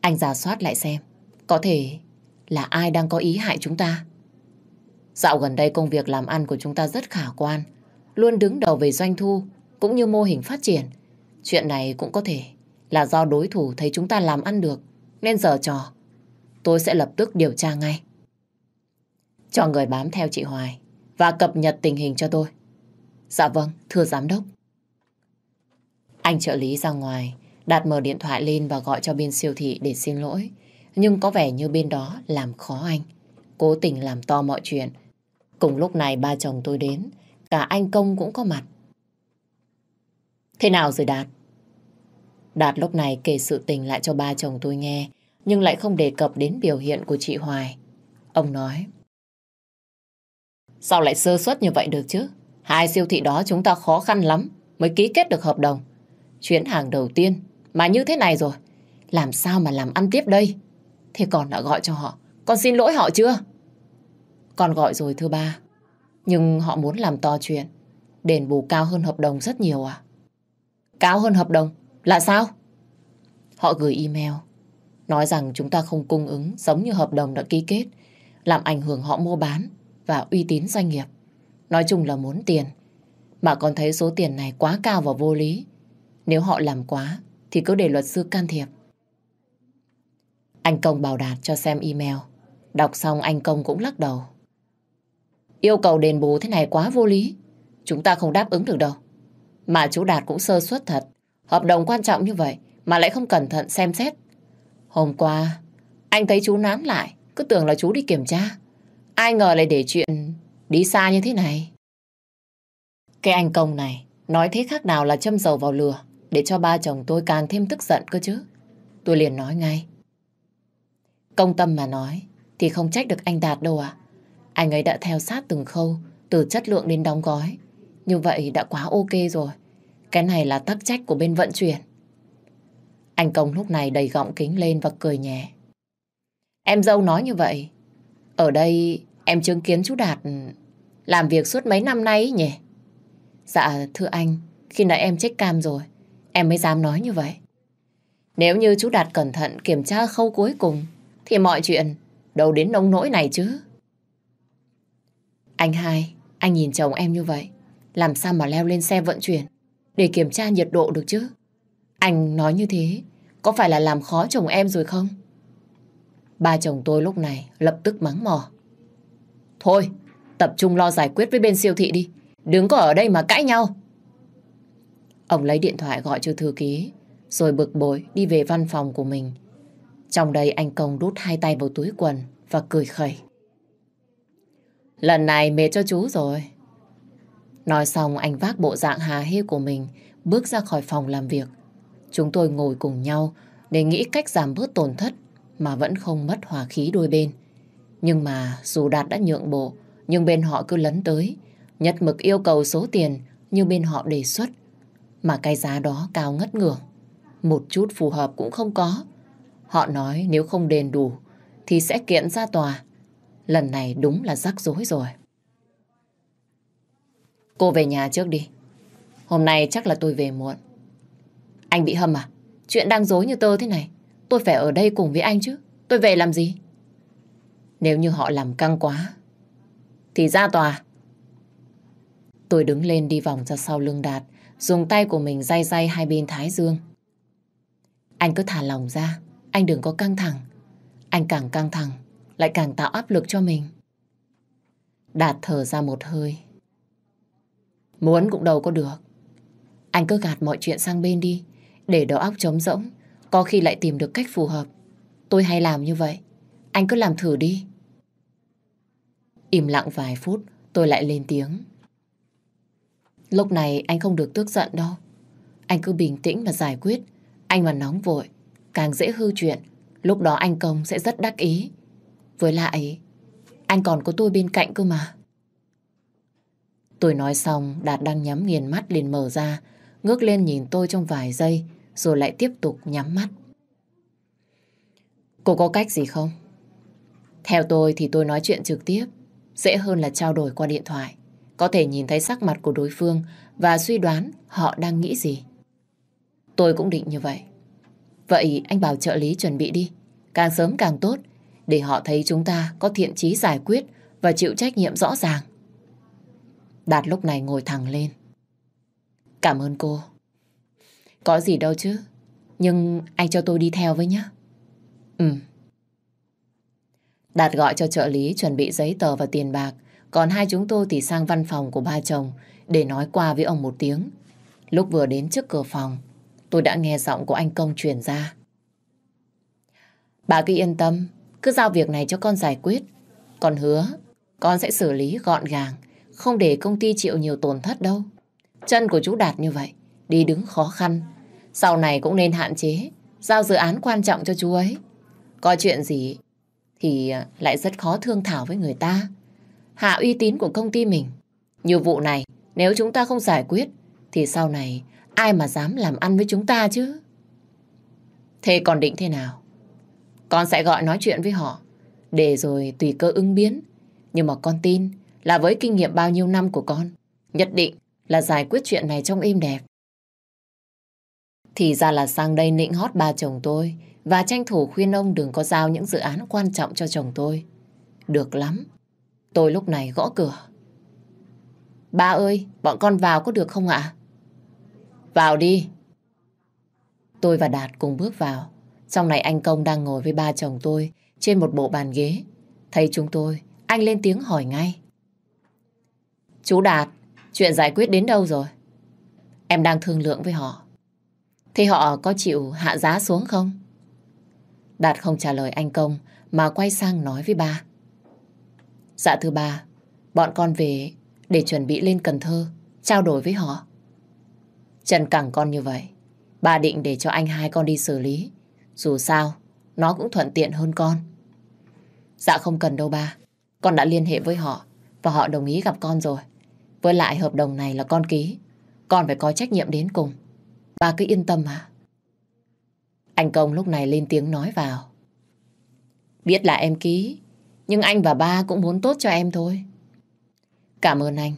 Anh giả soát lại xem. Có thể là ai đang có ý hại chúng ta? Dạo gần đây công việc làm ăn của chúng ta rất khả quan, luôn đứng đầu về doanh thu cũng như mô hình phát triển. Chuyện này cũng có thể là do đối thủ thấy chúng ta làm ăn được nên giờ trò. Tôi sẽ lập tức điều tra ngay. Cho người bám theo chị Hoài và cập nhật tình hình cho tôi. Dạ vâng, thưa giám đốc. Anh trợ lý ra ngoài, đặt mở điện thoại lên và gọi cho bên siêu thị để xin lỗi. Nhưng có vẻ như bên đó làm khó anh. Cố tình làm to mọi chuyện. Cùng lúc này ba chồng tôi đến, cả anh Công cũng có mặt. Thế nào rồi Đạt? Đạt lúc này kể sự tình lại cho ba chồng tôi nghe, nhưng lại không đề cập đến biểu hiện của chị Hoài. Ông nói. Sao lại sơ suất như vậy được chứ? Hai siêu thị đó chúng ta khó khăn lắm mới ký kết được hợp đồng. Chuyến hàng đầu tiên mà như thế này rồi. Làm sao mà làm ăn tiếp đây? Thế còn đã gọi cho họ. Con xin lỗi họ chưa? Con gọi rồi thưa ba. Nhưng họ muốn làm to chuyện. Đền bù cao hơn hợp đồng rất nhiều à? Cao hơn hợp đồng? Là sao? Họ gửi email. Nói rằng chúng ta không cung ứng giống như hợp đồng đã ký kết. Làm ảnh hưởng họ mua bán và uy tín doanh nghiệp. Nói chung là muốn tiền. Mà còn thấy số tiền này quá cao và vô lý. Nếu họ làm quá thì cứ để luật sư can thiệp. Anh Công bảo Đạt cho xem email. Đọc xong anh Công cũng lắc đầu. Yêu cầu đền bù thế này quá vô lý. Chúng ta không đáp ứng được đâu. Mà chú Đạt cũng sơ suất thật. Hợp đồng quan trọng như vậy mà lại không cẩn thận xem xét. Hôm qua, anh thấy chú nán lại, cứ tưởng là chú đi kiểm tra. Ai ngờ lại để chuyện đi xa như thế này. Cái anh công này, nói thế khác nào là châm dầu vào lửa, để cho ba chồng tôi càng thêm tức giận cơ chứ. Tôi liền nói ngay. Công tâm mà nói, thì không trách được anh Đạt đâu à. Anh ấy đã theo sát từng khâu, từ chất lượng đến đóng gói. Như vậy đã quá ok rồi. Cái này là tắc trách của bên vận chuyển. Anh Công lúc này đầy gọng kính lên và cười nhẹ. Em dâu nói như vậy. Ở đây em chứng kiến chú Đạt ừ, làm việc suốt mấy năm nay nhỉ? Dạ thưa anh, khi nãy em check cam rồi, em mới dám nói như vậy. Nếu như chú Đạt cẩn thận kiểm tra khâu cuối cùng, thì mọi chuyện đâu đến nông nỗi này chứ. Anh hai, anh nhìn chồng em như vậy, làm sao mà leo lên xe vận chuyển để kiểm tra nhiệt độ được chứ? Anh nói như thế, có phải là làm khó chồng em rồi không? Ba chồng tôi lúc này lập tức mắng mỏ. Thôi, tập trung lo giải quyết với bên siêu thị đi. Đừng có ở đây mà cãi nhau. Ông lấy điện thoại gọi cho thư ký, rồi bực bội đi về văn phòng của mình. Trong đây anh Công đút hai tay vào túi quần và cười khẩy. Lần này mệt cho chú rồi. Nói xong anh vác bộ dạng hà hê của mình bước ra khỏi phòng làm việc. Chúng tôi ngồi cùng nhau để nghĩ cách giảm bớt tổn thất mà vẫn không mất hòa khí đôi bên. Nhưng mà dù Đạt đã nhượng bộ, nhưng bên họ cứ lấn tới, nhất mực yêu cầu số tiền như bên họ đề xuất. Mà cái giá đó cao ngất ngưỡng, một chút phù hợp cũng không có. Họ nói nếu không đền đủ thì sẽ kiện ra tòa. Lần này đúng là rắc rối rồi. Cô về nhà trước đi. Hôm nay chắc là tôi về muộn. Anh bị hâm à? Chuyện đang dối như tơ thế này. Tôi phải ở đây cùng với anh chứ. Tôi về làm gì? Nếu như họ làm căng quá, thì ra tòa. Tôi đứng lên đi vòng ra sau lưng Đạt, dùng tay của mình day day hai bên thái dương. Anh cứ thả lòng ra, anh đừng có căng thẳng. Anh càng căng thẳng, lại càng tạo áp lực cho mình. Đạt thở ra một hơi. Muốn cũng đâu có được. Anh cứ gạt mọi chuyện sang bên đi, để đầu óc trống rỗng, có khi lại tìm được cách phù hợp. Tôi hay làm như vậy. Anh cứ làm thử đi. Im lặng vài phút, tôi lại lên tiếng. Lúc này anh không được tức giận đâu. Anh cứ bình tĩnh mà giải quyết. Anh mà nóng vội, càng dễ hư chuyện. Lúc đó anh Công sẽ rất đắc ý. Với lại, anh còn có tôi bên cạnh cơ mà. Tôi nói xong, Đạt đang nhắm nghiền mắt liền mở ra, ngước lên nhìn tôi trong vài giây, rồi lại tiếp tục nhắm mắt. Cô có cách gì không? Theo tôi thì tôi nói chuyện trực tiếp, dễ hơn là trao đổi qua điện thoại. Có thể nhìn thấy sắc mặt của đối phương và suy đoán họ đang nghĩ gì. Tôi cũng định như vậy. Vậy anh bảo trợ lý chuẩn bị đi, càng sớm càng tốt, để họ thấy chúng ta có thiện chí giải quyết và chịu trách nhiệm rõ ràng. Đạt lúc này ngồi thẳng lên. Cảm ơn cô. Có gì đâu chứ. Nhưng anh cho tôi đi theo với nhé. Ừ. Đạt gọi cho trợ lý chuẩn bị giấy tờ và tiền bạc. Còn hai chúng tôi thì sang văn phòng của ba chồng để nói qua với ông một tiếng. Lúc vừa đến trước cửa phòng, tôi đã nghe giọng của anh Công truyền ra. Bà cứ yên tâm, cứ giao việc này cho con giải quyết. Còn hứa, con sẽ xử lý gọn gàng, không để công ty chịu nhiều tổn thất đâu. Chân của chú Đạt như vậy, đi đứng khó khăn. Sau này cũng nên hạn chế, giao dự án quan trọng cho chú ấy. Có chuyện gì thì à, lại rất khó thương thảo với người ta. Hạ uy tín của công ty mình. Như vụ này, nếu chúng ta không giải quyết, thì sau này ai mà dám làm ăn với chúng ta chứ? Thế còn định thế nào? Con sẽ gọi nói chuyện với họ, để rồi tùy cơ ứng biến. Nhưng mà con tin là với kinh nghiệm bao nhiêu năm của con, nhất định là giải quyết chuyện này trong êm đẹp. Thì ra là sang đây nịnh hót ba chồng tôi và tranh thủ khuyên ông đừng có giao những dự án quan trọng cho chồng tôi. Được lắm. Tôi lúc này gõ cửa. Ba ơi, bọn con vào có được không ạ? Vào đi. Tôi và Đạt cùng bước vào. Trong này anh Công đang ngồi với ba chồng tôi trên một bộ bàn ghế. Thấy chúng tôi, anh lên tiếng hỏi ngay. Chú Đạt, chuyện giải quyết đến đâu rồi? Em đang thương lượng với họ. Thế họ có chịu hạ giá xuống không? Đạt không trả lời anh Công mà quay sang nói với ba. Dạ thưa ba, bọn con về để chuẩn bị lên Cần Thơ, trao đổi với họ. Trần cẳng con như vậy, ba định để cho anh hai con đi xử lý. Dù sao, nó cũng thuận tiện hơn con. Dạ không cần đâu ba, con đã liên hệ với họ và họ đồng ý gặp con rồi. Với lại hợp đồng này là con ký, con phải có trách nhiệm đến cùng. Ba cứ yên tâm mà. Anh Công lúc này lên tiếng nói vào. Biết là em ký, nhưng anh và ba cũng muốn tốt cho em thôi. Cảm ơn anh,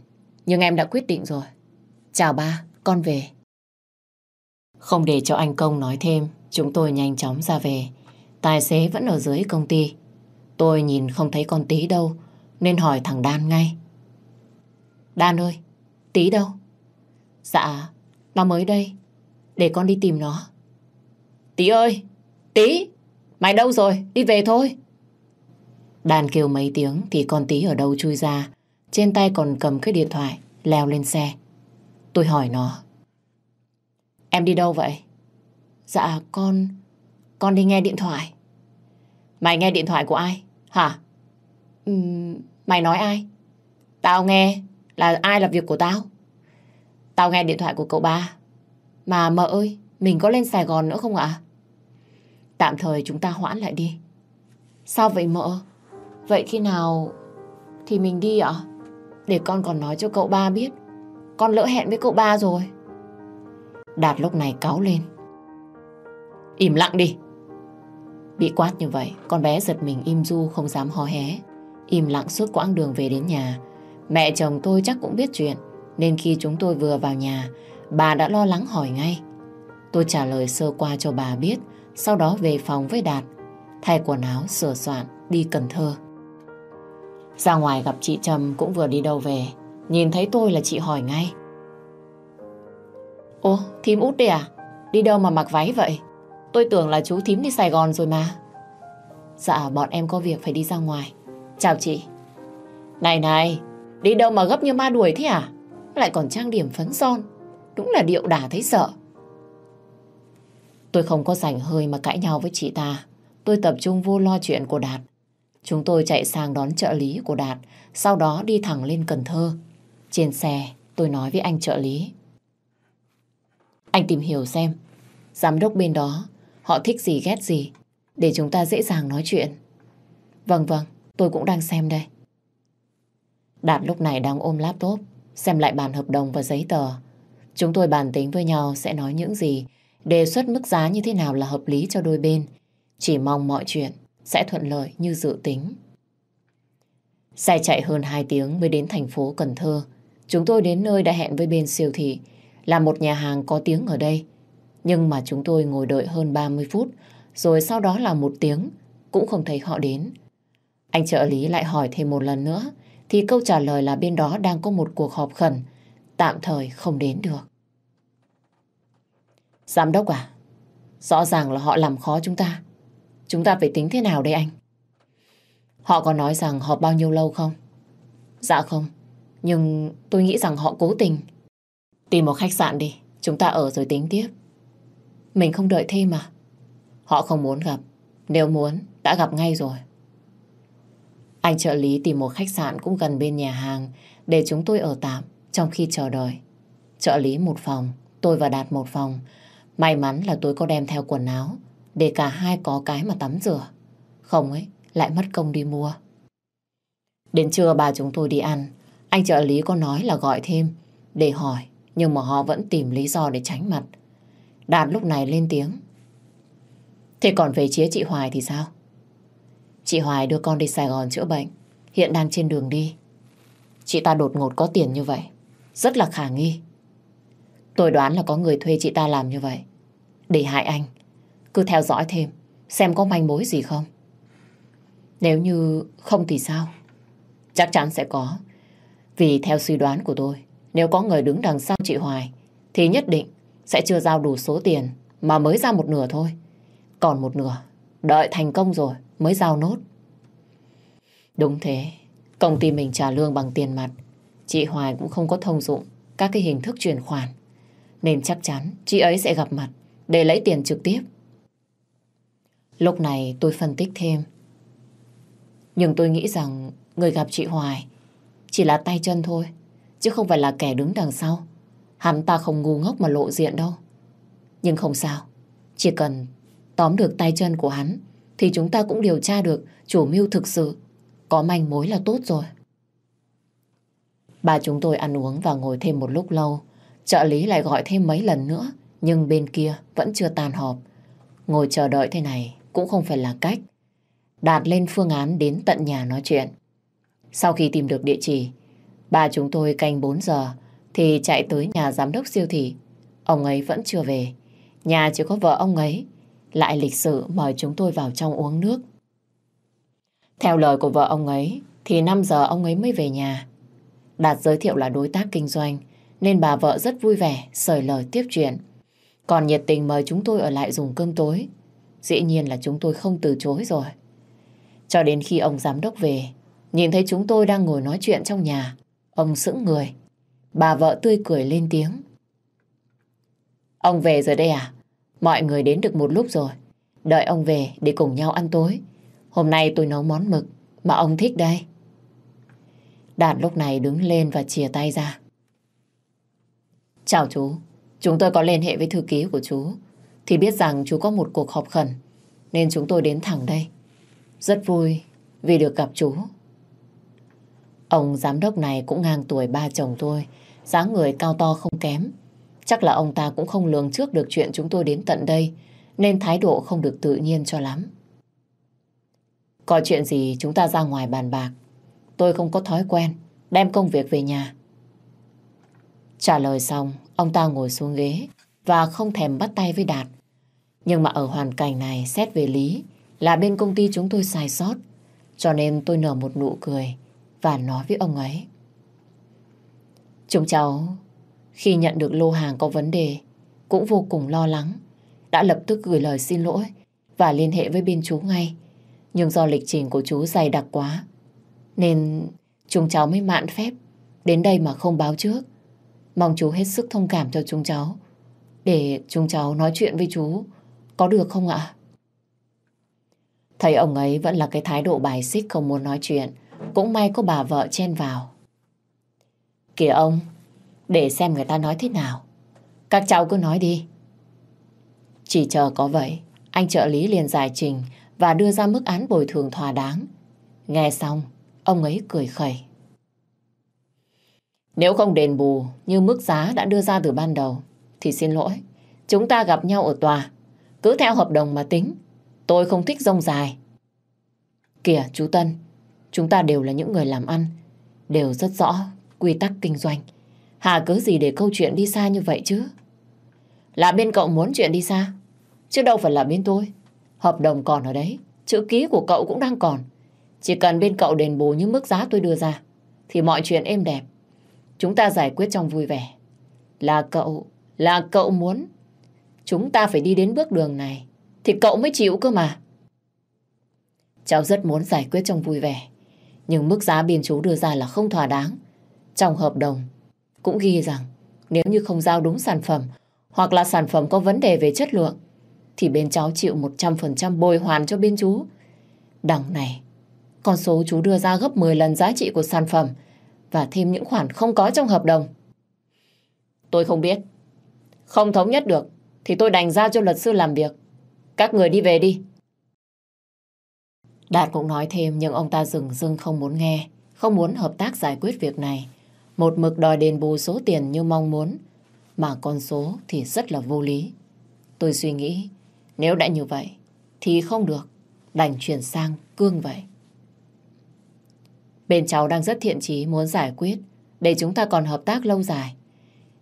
nhưng em đã quyết định rồi. Chào ba, con về. Không để cho anh Công nói thêm, chúng tôi nhanh chóng ra về. Tài xế vẫn ở dưới công ty. Tôi nhìn không thấy con tí đâu, nên hỏi thằng Đan ngay. Đan ơi, tí đâu? Dạ, nó mới đây. Để con đi tìm nó. Tí ơi, tí, mày đâu rồi? Đi về thôi. Đàn kêu mấy tiếng thì con tí ở đâu chui ra. Trên tay còn cầm cái điện thoại, leo lên xe. Tôi hỏi nó. Em đi đâu vậy? Dạ con... Con đi nghe điện thoại. Mày nghe điện thoại của ai? Hả? Uhm, mày nói ai? Tao nghe là ai là việc của tao. Tao nghe điện thoại của cậu ba. Mà mợ ơi, mình có lên Sài Gòn nữa không ạ? Tạm thời chúng ta hoãn lại đi. Sao vậy mợ? Vậy khi nào thì mình đi ạ? Để con còn nói cho cậu ba biết. Con lỡ hẹn với cậu ba rồi. Đạt lúc này cáu lên. Im lặng đi. Bị quát như vậy, con bé giật mình im du không dám hò hé. Im lặng suốt quãng đường về đến nhà. Mẹ chồng tôi chắc cũng biết chuyện, nên khi chúng tôi vừa vào nhà, bà đã lo lắng hỏi ngay. Tôi trả lời sơ qua cho bà biết, sau đó về phòng với Đạt, thay quần áo, sửa soạn, đi Cần Thơ. Ra ngoài gặp chị Trâm cũng vừa đi đâu về, nhìn thấy tôi là chị hỏi ngay. Ô, thím út đi à? Đi đâu mà mặc váy vậy? Tôi tưởng là chú thím đi Sài Gòn rồi mà. Dạ, bọn em có việc phải đi ra ngoài. Chào chị. Này này, đi đâu mà gấp như ma đuổi thế à? Lại còn trang điểm phấn son. Đúng là điệu đả thấy sợ. Tôi không có rảnh hơi mà cãi nhau với chị ta. Tôi tập trung vô lo chuyện của Đạt. Chúng tôi chạy sang đón trợ lý của Đạt, sau đó đi thẳng lên Cần Thơ. Trên xe, tôi nói với anh trợ lý. Anh tìm hiểu xem, giám đốc bên đó, họ thích gì ghét gì, để chúng ta dễ dàng nói chuyện. Vâng vâng, tôi cũng đang xem đây. Đạt lúc này đang ôm laptop, xem lại bản hợp đồng và giấy tờ. Chúng tôi bàn tính với nhau sẽ nói những gì, đề xuất mức giá như thế nào là hợp lý cho đôi bên. Chỉ mong mọi chuyện sẽ thuận lợi như dự tính. Xe chạy hơn 2 tiếng mới đến thành phố Cần Thơ. Chúng tôi đến nơi đã hẹn với bên siêu thị, là một nhà hàng có tiếng ở đây. Nhưng mà chúng tôi ngồi đợi hơn 30 phút, rồi sau đó là một tiếng, cũng không thấy họ đến. Anh trợ lý lại hỏi thêm một lần nữa, thì câu trả lời là bên đó đang có một cuộc họp khẩn, tạm thời không đến được. Giám đốc à, rõ ràng là họ làm khó chúng ta. Chúng ta phải tính thế nào đây anh? Họ có nói rằng họp bao nhiêu lâu không? Dạ không, nhưng tôi nghĩ rằng họ cố tình. Tìm một khách sạn đi, chúng ta ở rồi tính tiếp. Mình không đợi thêm mà. Họ không muốn gặp, nếu muốn đã gặp ngay rồi. Anh trợ lý tìm một khách sạn cũng gần bên nhà hàng để chúng tôi ở tạm trong khi chờ đợi. Trợ lý một phòng, tôi và Đạt một phòng. May mắn là tôi có đem theo quần áo để cả hai có cái mà tắm rửa. Không ấy, lại mất công đi mua. Đến trưa bà chúng tôi đi ăn, anh trợ lý có nói là gọi thêm để hỏi, nhưng mà họ vẫn tìm lý do để tránh mặt. Đạt lúc này lên tiếng. Thế còn về chía chị Hoài thì sao? Chị Hoài đưa con đi Sài Gòn chữa bệnh, hiện đang trên đường đi. Chị ta đột ngột có tiền như vậy, rất là khả nghi. Tôi đoán là có người thuê chị ta làm như vậy. Để hại anh, cứ theo dõi thêm, xem có manh mối gì không. Nếu như không thì sao? Chắc chắn sẽ có. Vì theo suy đoán của tôi, nếu có người đứng đằng sau chị Hoài, thì nhất định sẽ chưa giao đủ số tiền mà mới ra một nửa thôi. Còn một nửa, đợi thành công rồi mới giao nốt. Đúng thế, công ty mình trả lương bằng tiền mặt. Chị Hoài cũng không có thông dụng các cái hình thức chuyển khoản. Nên chắc chắn chị ấy sẽ gặp mặt để lấy tiền trực tiếp. Lúc này tôi phân tích thêm. Nhưng tôi nghĩ rằng người gặp chị Hoài chỉ là tay chân thôi, chứ không phải là kẻ đứng đằng sau. Hắn ta không ngu ngốc mà lộ diện đâu. Nhưng không sao, chỉ cần tóm được tay chân của hắn thì chúng ta cũng điều tra được chủ mưu thực sự. Có manh mối là tốt rồi. Bà chúng tôi ăn uống và ngồi thêm một lúc lâu. Trợ lý lại gọi thêm mấy lần nữa, nhưng bên kia vẫn chưa tan họp. Ngồi chờ đợi thế này cũng không phải là cách. Đạt lên phương án đến tận nhà nói chuyện. Sau khi tìm được địa chỉ, ba chúng tôi canh 4 giờ thì chạy tới nhà giám đốc siêu thị. Ông ấy vẫn chưa về. Nhà chỉ có vợ ông ấy lại lịch sự mời chúng tôi vào trong uống nước. Theo lời của vợ ông ấy, thì 5 giờ ông ấy mới về nhà. Đạt giới thiệu là đối tác kinh doanh, nên bà vợ rất vui vẻ, sởi lời tiếp chuyện. Còn nhiệt tình mời chúng tôi ở lại dùng cơm tối. Dĩ nhiên là chúng tôi không từ chối rồi. Cho đến khi ông giám đốc về, nhìn thấy chúng tôi đang ngồi nói chuyện trong nhà, ông sững người. Bà vợ tươi cười lên tiếng. Ông về rồi đây à? Mọi người đến được một lúc rồi. Đợi ông về để cùng nhau ăn tối. Hôm nay tôi nấu món mực mà ông thích đây. Đạt lúc này đứng lên và chìa tay ra. Chào chú. Chúng tôi có liên hệ với thư ký của chú. Thì biết rằng chú có một cuộc họp khẩn. Nên chúng tôi đến thẳng đây. Rất vui vì được gặp chú. Ông giám đốc này cũng ngang tuổi ba chồng tôi. dáng người cao to không kém. Chắc là ông ta cũng không lường trước được chuyện chúng tôi đến tận đây, nên thái độ không được tự nhiên cho lắm. Có chuyện gì chúng ta ra ngoài bàn bạc. Tôi không có thói quen đem công việc về nhà. Trả lời xong, ông ta ngồi xuống ghế và không thèm bắt tay với Đạt. Nhưng mà ở hoàn cảnh này xét về lý là bên công ty chúng tôi sai sót. Cho nên tôi nở một nụ cười và nói với ông ấy. Chúng cháu khi nhận được lô hàng có vấn đề, cũng vô cùng lo lắng. Đã lập tức gửi lời xin lỗi và liên hệ với bên chú ngay. Nhưng do lịch trình của chú dày đặc quá, nên chúng cháu mới mạn phép đến đây mà không báo trước. Mong chú hết sức thông cảm cho chúng cháu, để chúng cháu nói chuyện với chú, có được không ạ? Thấy ông ấy vẫn là cái thái độ bài xích không muốn nói chuyện, cũng may có bà vợ chen vào. Kìa ông, để xem người ta nói thế nào. Các cháu cứ nói đi. Chỉ chờ có vậy, anh trợ lý liền giải trình và đưa ra mức án bồi thường thỏa đáng. Nghe xong, ông ấy cười khẩy. Nếu không đền bù như mức giá đã đưa ra từ ban đầu, thì xin lỗi, chúng ta gặp nhau ở tòa. Cứ theo hợp đồng mà tính, tôi không thích rông dài. Kìa chú Tân, chúng ta đều là những người làm ăn, đều rất rõ quy tắc kinh doanh. Hà cớ gì để câu chuyện đi xa như vậy chứ? Là bên cậu muốn chuyện đi xa, chứ đâu phải là bên tôi. Hợp đồng còn ở đấy, chữ ký của cậu cũng đang còn. Chỉ cần bên cậu đền bù những mức giá tôi đưa ra, thì mọi chuyện êm đẹp. Chúng ta giải quyết trong vui vẻ. Là cậu, là cậu muốn. Chúng ta phải đi đến bước đường này, thì cậu mới chịu cơ mà. Cháu rất muốn giải quyết trong vui vẻ, nhưng mức giá biên chú đưa ra là không thỏa đáng. Trong hợp đồng cũng ghi rằng nếu như không giao đúng sản phẩm hoặc là sản phẩm có vấn đề về chất lượng thì bên cháu chịu 100% bồi hoàn cho bên chú. Đằng này, con số chú đưa ra gấp 10 lần giá trị của sản phẩm và thêm những khoản không có trong hợp đồng. Tôi không biết. Không thống nhất được thì tôi đành giao cho luật sư làm việc. Các người đi về đi. Đạt cũng nói thêm nhưng ông ta dừng dưng không muốn nghe, không muốn hợp tác giải quyết việc này. Một mực đòi đền bù số tiền như mong muốn, mà con số thì rất là vô lý. Tôi suy nghĩ, nếu đã như vậy, thì không được, đành chuyển sang cương vậy. Bên cháu đang rất thiện chí muốn giải quyết, để chúng ta còn hợp tác lâu dài.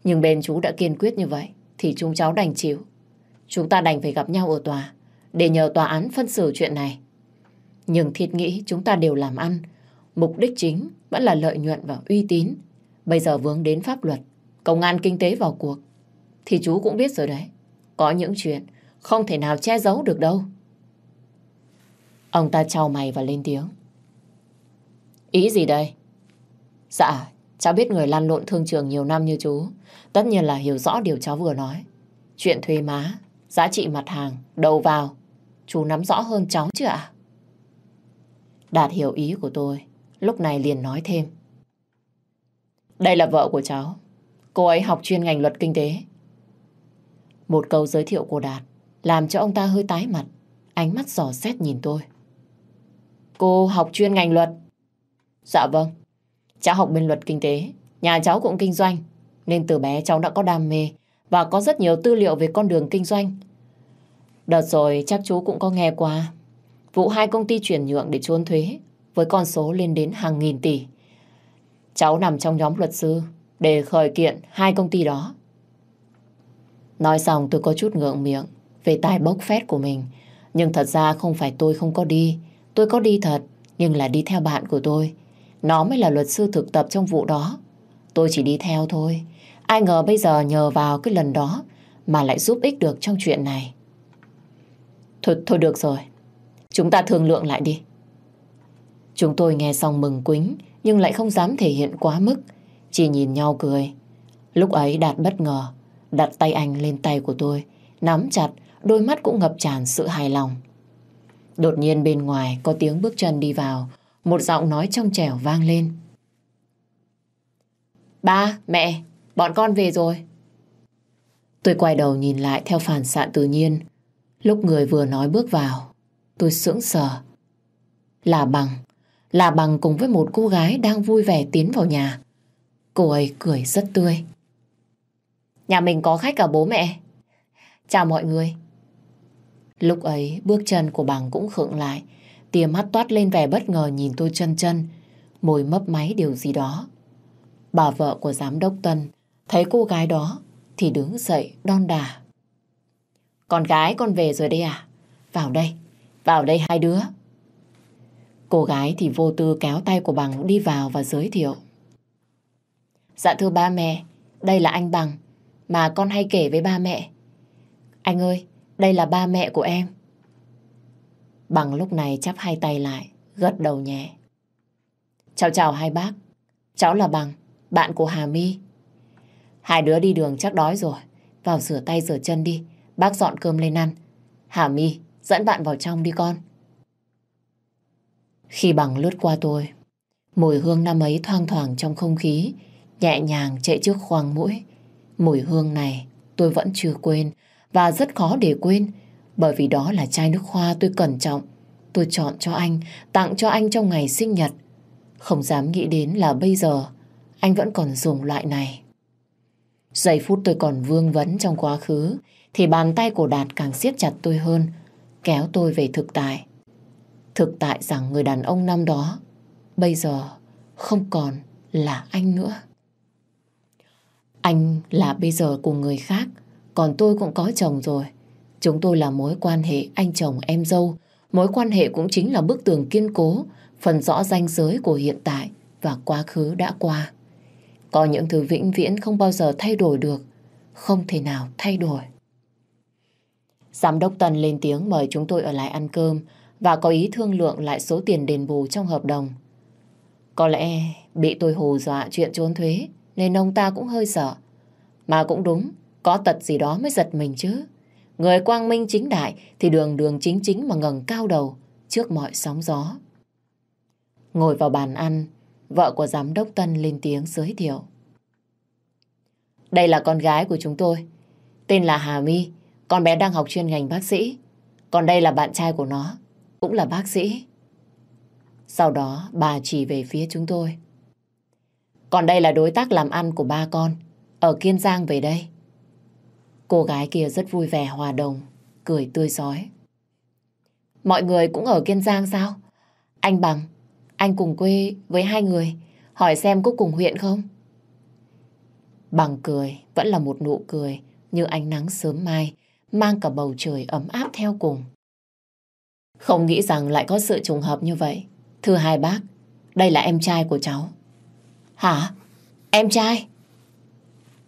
Nhưng bên chú đã kiên quyết như vậy, thì chúng cháu đành chịu. Chúng ta đành phải gặp nhau ở tòa, để nhờ tòa án phân xử chuyện này. Nhưng thiết nghĩ chúng ta đều làm ăn, mục đích chính vẫn là lợi nhuận và uy tín. Bây giờ vướng đến pháp luật, công an kinh tế vào cuộc, thì chú cũng biết rồi đấy. Có những chuyện không thể nào che giấu được đâu. Ông ta trao mày và lên tiếng. Ý gì đây? Dạ, cháu biết người lăn lộn thương trường nhiều năm như chú. Tất nhiên là hiểu rõ điều cháu vừa nói. Chuyện thuê má, giá trị mặt hàng, đầu vào. Chú nắm rõ hơn cháu chứ ạ? Đạt hiểu ý của tôi, lúc này liền nói thêm. Đây là vợ của cháu. Cô ấy học chuyên ngành luật kinh tế. Một câu giới thiệu của Đạt làm cho ông ta hơi tái mặt, ánh mắt giỏ xét nhìn tôi. Cô học chuyên ngành luật? Dạ vâng. Cháu học bên luật kinh tế, nhà cháu cũng kinh doanh, nên từ bé cháu đã có đam mê và có rất nhiều tư liệu về con đường kinh doanh. Đợt rồi chắc chú cũng có nghe qua vụ hai công ty chuyển nhượng để trốn thuế với con số lên đến hàng nghìn tỷ. Cháu nằm trong nhóm luật sư để khởi kiện hai công ty đó. Nói xong tôi có chút ngượng miệng về tài bốc phét của mình. Nhưng thật ra không phải tôi không có đi. Tôi có đi thật, nhưng là đi theo bạn của tôi. Nó mới là luật sư thực tập trong vụ đó. Tôi chỉ đi theo thôi. Ai ngờ bây giờ nhờ vào cái lần đó mà lại giúp ích được trong chuyện này. Thôi, thôi được rồi. Chúng ta thương lượng lại đi. Chúng tôi nghe xong mừng quính nhưng lại không dám thể hiện quá mức. Chỉ nhìn nhau cười. Lúc ấy Đạt bất ngờ đặt tay anh lên tay của tôi nắm chặt đôi mắt cũng ngập tràn sự hài lòng. Đột nhiên bên ngoài có tiếng bước chân đi vào một giọng nói trong trẻo vang lên. Ba, mẹ, bọn con về rồi. Tôi quay đầu nhìn lại theo phản xạ tự nhiên. Lúc người vừa nói bước vào, tôi sững sờ. Là bằng, là bằng cùng với một cô gái đang vui vẻ tiến vào nhà. Cô ấy cười rất tươi. Nhà mình có khách cả bố mẹ. Chào mọi người. Lúc ấy bước chân của bằng cũng khựng lại. Tia mắt toát lên vẻ bất ngờ nhìn tôi chân chân. Môi mấp máy điều gì đó. Bà vợ của giám đốc Tân thấy cô gái đó thì đứng dậy đon đà. Con gái con về rồi đây à? Vào đây, vào đây hai đứa. Cô gái thì vô tư kéo tay của Bằng đi vào và giới thiệu. Dạ thưa ba mẹ, đây là anh Bằng, mà con hay kể với ba mẹ. Anh ơi, đây là ba mẹ của em. Bằng lúc này chắp hai tay lại, gật đầu nhẹ. Chào chào hai bác, cháu là Bằng, bạn của Hà My. Hai đứa đi đường chắc đói rồi, vào rửa tay rửa chân đi, bác dọn cơm lên ăn. Hà My, dẫn bạn vào trong đi con. Khi Bằng lướt qua tôi, mùi hương năm ấy thoang thoảng trong không khí, nhẹ nhàng chạy trước khoang mũi. Mùi hương này tôi vẫn chưa quên và rất khó để quên bởi vì đó là chai nước hoa tôi cẩn trọng. Tôi chọn cho anh, tặng cho anh trong ngày sinh nhật. Không dám nghĩ đến là bây giờ anh vẫn còn dùng loại này. Giây phút tôi còn vương vấn trong quá khứ thì bàn tay của Đạt càng siết chặt tôi hơn, kéo tôi về thực tại. Thực tại rằng người đàn ông năm đó bây giờ không còn là anh nữa. Anh là bây giờ của người khác, còn tôi cũng có chồng rồi. Chúng tôi là mối quan hệ anh chồng em dâu. Mối quan hệ cũng chính là bức tường kiên cố phần rõ ranh giới của hiện tại và quá khứ đã qua. Có những thứ vĩnh viễn không bao giờ thay đổi được, không thể nào thay đổi. Giám đốc Tân lên tiếng mời chúng tôi ở lại ăn cơm và có ý thương lượng lại số tiền đền bù trong hợp đồng. Có lẽ bị tôi hù dọa chuyện trốn thuế nên ông ta cũng hơi sợ. Mà cũng đúng, có tật gì đó mới giật mình chứ. Người quang minh chính đại thì đường đường chính chính mà ngẩng cao đầu trước mọi sóng gió. Ngồi vào bàn ăn, vợ của giám đốc Tân lên tiếng giới thiệu. Đây là con gái của chúng tôi, tên là Hà My, con bé đang học chuyên ngành bác sĩ. Còn đây là bạn trai của nó, cũng là bác sĩ. Sau đó bà chỉ về phía chúng tôi. Còn đây là đối tác làm ăn của ba con, ở Kiên Giang về đây. Cô gái kia rất vui vẻ hòa đồng, cười tươi rói. Mọi người cũng ở Kiên Giang sao? Anh Bằng, anh cùng quê với hai người, hỏi xem có cùng huyện không? Bằng cười, vẫn là một nụ cười như ánh nắng sớm mai, mang cả bầu trời ấm áp theo cùng. Không nghĩ rằng lại có sự trùng hợp như vậy. Thưa hai bác, đây là em trai của cháu. Hả? Em trai?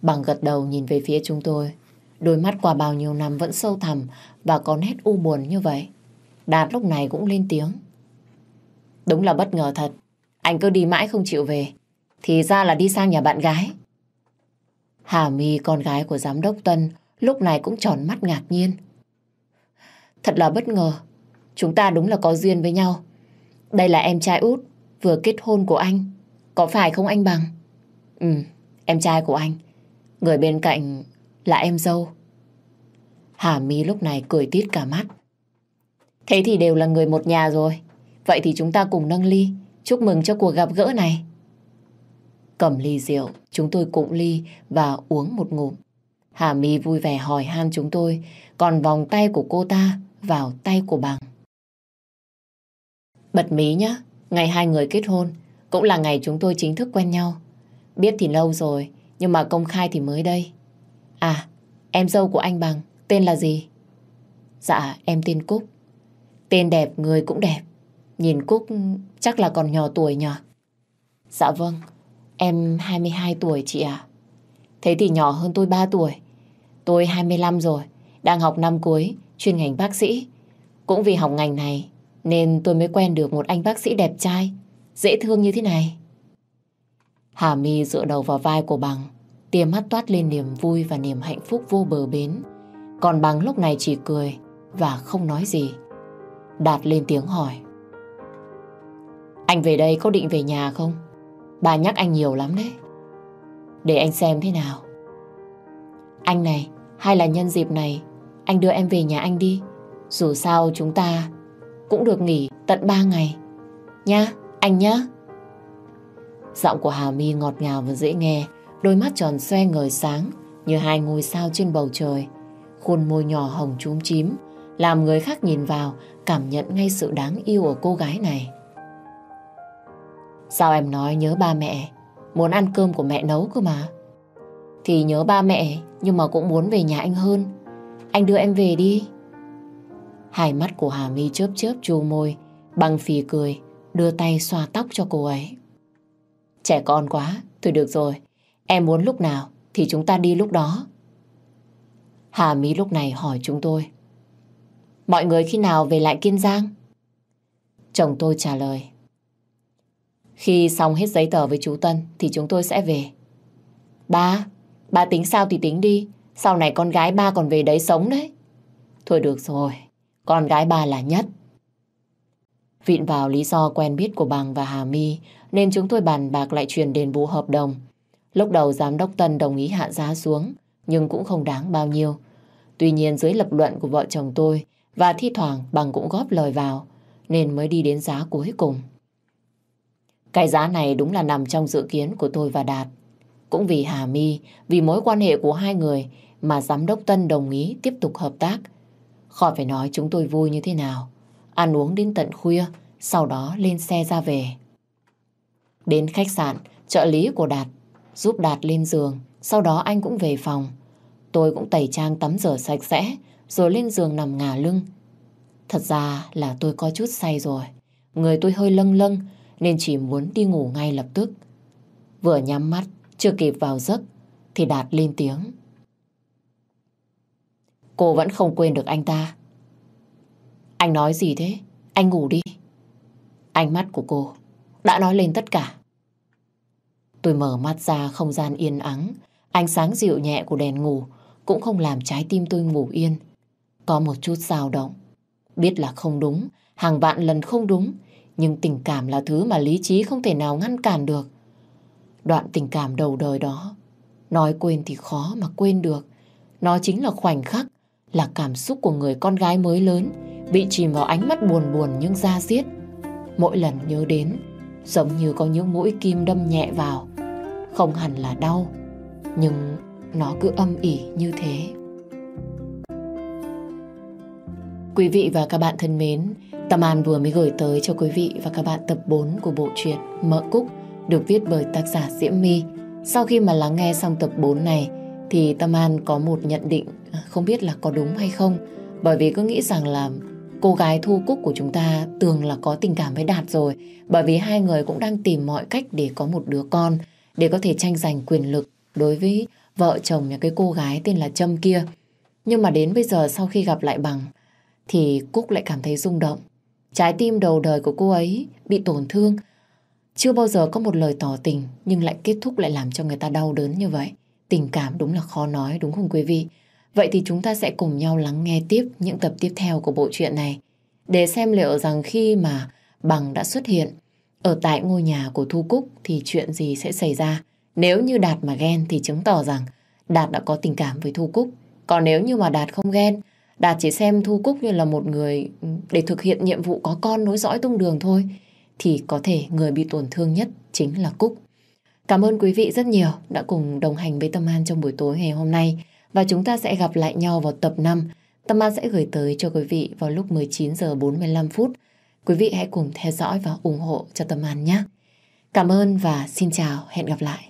Bằng gật đầu nhìn về phía chúng tôi. Đôi mắt qua bao nhiêu năm vẫn sâu thẳm và có nét u buồn như vậy. Đạt lúc này cũng lên tiếng. Đúng là bất ngờ thật. Anh cứ đi mãi không chịu về. Thì ra là đi sang nhà bạn gái. Hà My, con gái của giám đốc Tân, lúc này cũng tròn mắt ngạc nhiên. Thật là bất ngờ. Chúng ta đúng là có duyên với nhau. Đây là em trai út, vừa kết hôn của anh. Có phải không anh Bằng? Ừ, em trai của anh. Người bên cạnh là em dâu. Hà My lúc này cười tít cả mắt. Thế thì đều là người một nhà rồi. Vậy thì chúng ta cùng nâng ly, chúc mừng cho cuộc gặp gỡ này. Cầm ly rượu, chúng tôi cụng ly và uống một ngụm. Hà My vui vẻ hỏi han chúng tôi, còn vòng tay của cô ta vào tay của bằng. Bật mí nhá, ngày hai người kết hôn, cũng là ngày chúng tôi chính thức quen nhau. Biết thì lâu rồi, nhưng mà công khai thì mới đây. À, em dâu của anh Bằng, tên là gì? Dạ, em tên Cúc. Tên đẹp, người cũng đẹp. Nhìn Cúc chắc là còn nhỏ tuổi nhỉ? Dạ vâng, em 22 tuổi chị ạ. Thế thì nhỏ hơn tôi 3 tuổi. Tôi 25 rồi, đang học năm cuối, chuyên ngành bác sĩ. Cũng vì học ngành này nên tôi mới quen được một anh bác sĩ đẹp trai, dễ thương như thế này. Hà My dựa đầu vào vai của Bằng, tia mắt toát lên niềm vui và niềm hạnh phúc vô bờ bến. Còn Bằng lúc này chỉ cười và không nói gì. Đạt lên tiếng hỏi. Anh về đây có định về nhà không? Bà nhắc anh nhiều lắm đấy. Để anh xem thế nào. Anh này, hay là nhân dịp này, anh đưa em về nhà anh đi. Dù sao chúng ta cũng được nghỉ tận 3 ngày. Nha, anh nhá. Giọng của Hà My ngọt ngào và dễ nghe, đôi mắt tròn xoe ngời sáng như hai ngôi sao trên bầu trời. Khuôn môi nhỏ hồng trúm chím, làm người khác nhìn vào cảm nhận ngay sự đáng yêu ở cô gái này. Sao em nói nhớ ba mẹ, muốn ăn cơm của mẹ nấu cơ mà. Thì nhớ ba mẹ, nhưng mà cũng muốn về nhà anh hơn. Anh đưa em về đi. Hai mắt của Hà My chớp chớp chu môi, bằng phì cười, đưa tay xoa tóc cho cô ấy. Trẻ con quá, thôi được rồi. Em muốn lúc nào thì chúng ta đi lúc đó. Hà Mỹ lúc này hỏi chúng tôi. Mọi người khi nào về lại Kiên Giang? Chồng tôi trả lời. Khi xong hết giấy tờ với chú Tân thì chúng tôi sẽ về. Ba, ba tính sao thì tính đi. Sau này con gái ba còn về đấy sống đấy. Thôi được rồi, con gái ba là nhất. Vịn vào lý do quen biết của Bằng và Hà My nên chúng tôi bàn bạc lại truyền đền bù hợp đồng. Lúc đầu giám đốc Tân đồng ý hạ giá xuống nhưng cũng không đáng bao nhiêu. Tuy nhiên dưới lập luận của vợ chồng tôi và thi thoảng Bằng cũng góp lời vào nên mới đi đến giá cuối cùng. Cái giá này đúng là nằm trong dự kiến của tôi và Đạt. Cũng vì Hà My, vì mối quan hệ của hai người mà giám đốc Tân đồng ý tiếp tục hợp tác. Khỏi phải nói chúng tôi vui như thế nào. Ăn uống đến tận khuya, sau đó lên xe ra về. Đến khách sạn, trợ lý của Đạt giúp Đạt lên giường, sau đó anh cũng về phòng. Tôi cũng tẩy trang tắm rửa sạch sẽ, rồi lên giường nằm ngả lưng. Thật ra là tôi có chút say rồi, người tôi hơi lâng lâng nên chỉ muốn đi ngủ ngay lập tức. Vừa nhắm mắt, chưa kịp vào giấc thì Đạt lên tiếng. Cô vẫn không quên được anh ta. Anh nói gì thế? Anh ngủ đi. Ánh mắt của cô đã nói lên tất cả. Tôi mở mắt ra không gian yên ắng, ánh sáng dịu nhẹ của đèn ngủ cũng không làm trái tim tôi ngủ yên. Có một chút dao động. Biết là không đúng, hàng vạn lần không đúng, nhưng tình cảm là thứ mà lý trí không thể nào ngăn cản được. Đoạn tình cảm đầu đời đó, nói quên thì khó mà quên được. Nó chính là khoảnh khắc, là cảm xúc của người con gái mới lớn, bị chìm vào ánh mắt buồn buồn nhưng da diết. Mỗi lần nhớ đến, giống như có những mũi kim đâm nhẹ vào. Không hẳn là đau, nhưng nó cứ âm ỉ như thế. Quý vị và các bạn thân mến, Tâm An vừa mới gửi tới cho quý vị và các bạn tập 4 của bộ truyện Mỡ Cúc được viết bởi tác giả Diễm My. Sau khi mà lắng nghe xong tập 4 này thì Tâm An có một nhận định à, không biết là có đúng hay không bởi vì cứ nghĩ rằng là cô gái Thu Cúc của chúng ta tưởng là có tình cảm với Đạt rồi bởi vì hai người cũng đang tìm mọi cách để có một đứa con để có thể tranh giành quyền lực đối với vợ chồng nhà cái cô gái tên là Trâm kia. Nhưng mà đến bây giờ sau khi gặp lại bằng, thì Cúc lại cảm thấy rung động. Trái tim đầu đời của cô ấy bị tổn thương. Chưa bao giờ có một lời tỏ tình nhưng lại kết thúc lại làm cho người ta đau đớn như vậy. Tình cảm đúng là khó nói, đúng không quý vị? Vậy thì chúng ta sẽ cùng nhau lắng nghe tiếp những tập tiếp theo của bộ truyện này để xem liệu rằng khi mà Bằng đã xuất hiện ở tại ngôi nhà của Thu Cúc thì chuyện gì sẽ xảy ra. Nếu như Đạt mà ghen thì chứng tỏ rằng Đạt đã có tình cảm với Thu Cúc. Còn nếu như mà Đạt không ghen, Đạt chỉ xem Thu Cúc như là một người ừ, để thực hiện nhiệm vụ có con nối dõi tung đường thôi, thì có thể người bị tổn thương nhất chính là Cúc. Cảm ơn quý vị rất nhiều đã cùng đồng hành với Tâm An trong buổi tối ngày hôm nay. Và chúng ta sẽ gặp lại nhau vào tập 5. Tâm An sẽ gửi tới cho quý vị vào lúc 19 giờ 45 phút. Quý vị hãy cùng theo dõi và ủng hộ cho Tâm An nhé. Cảm ơn và xin chào, hẹn gặp lại.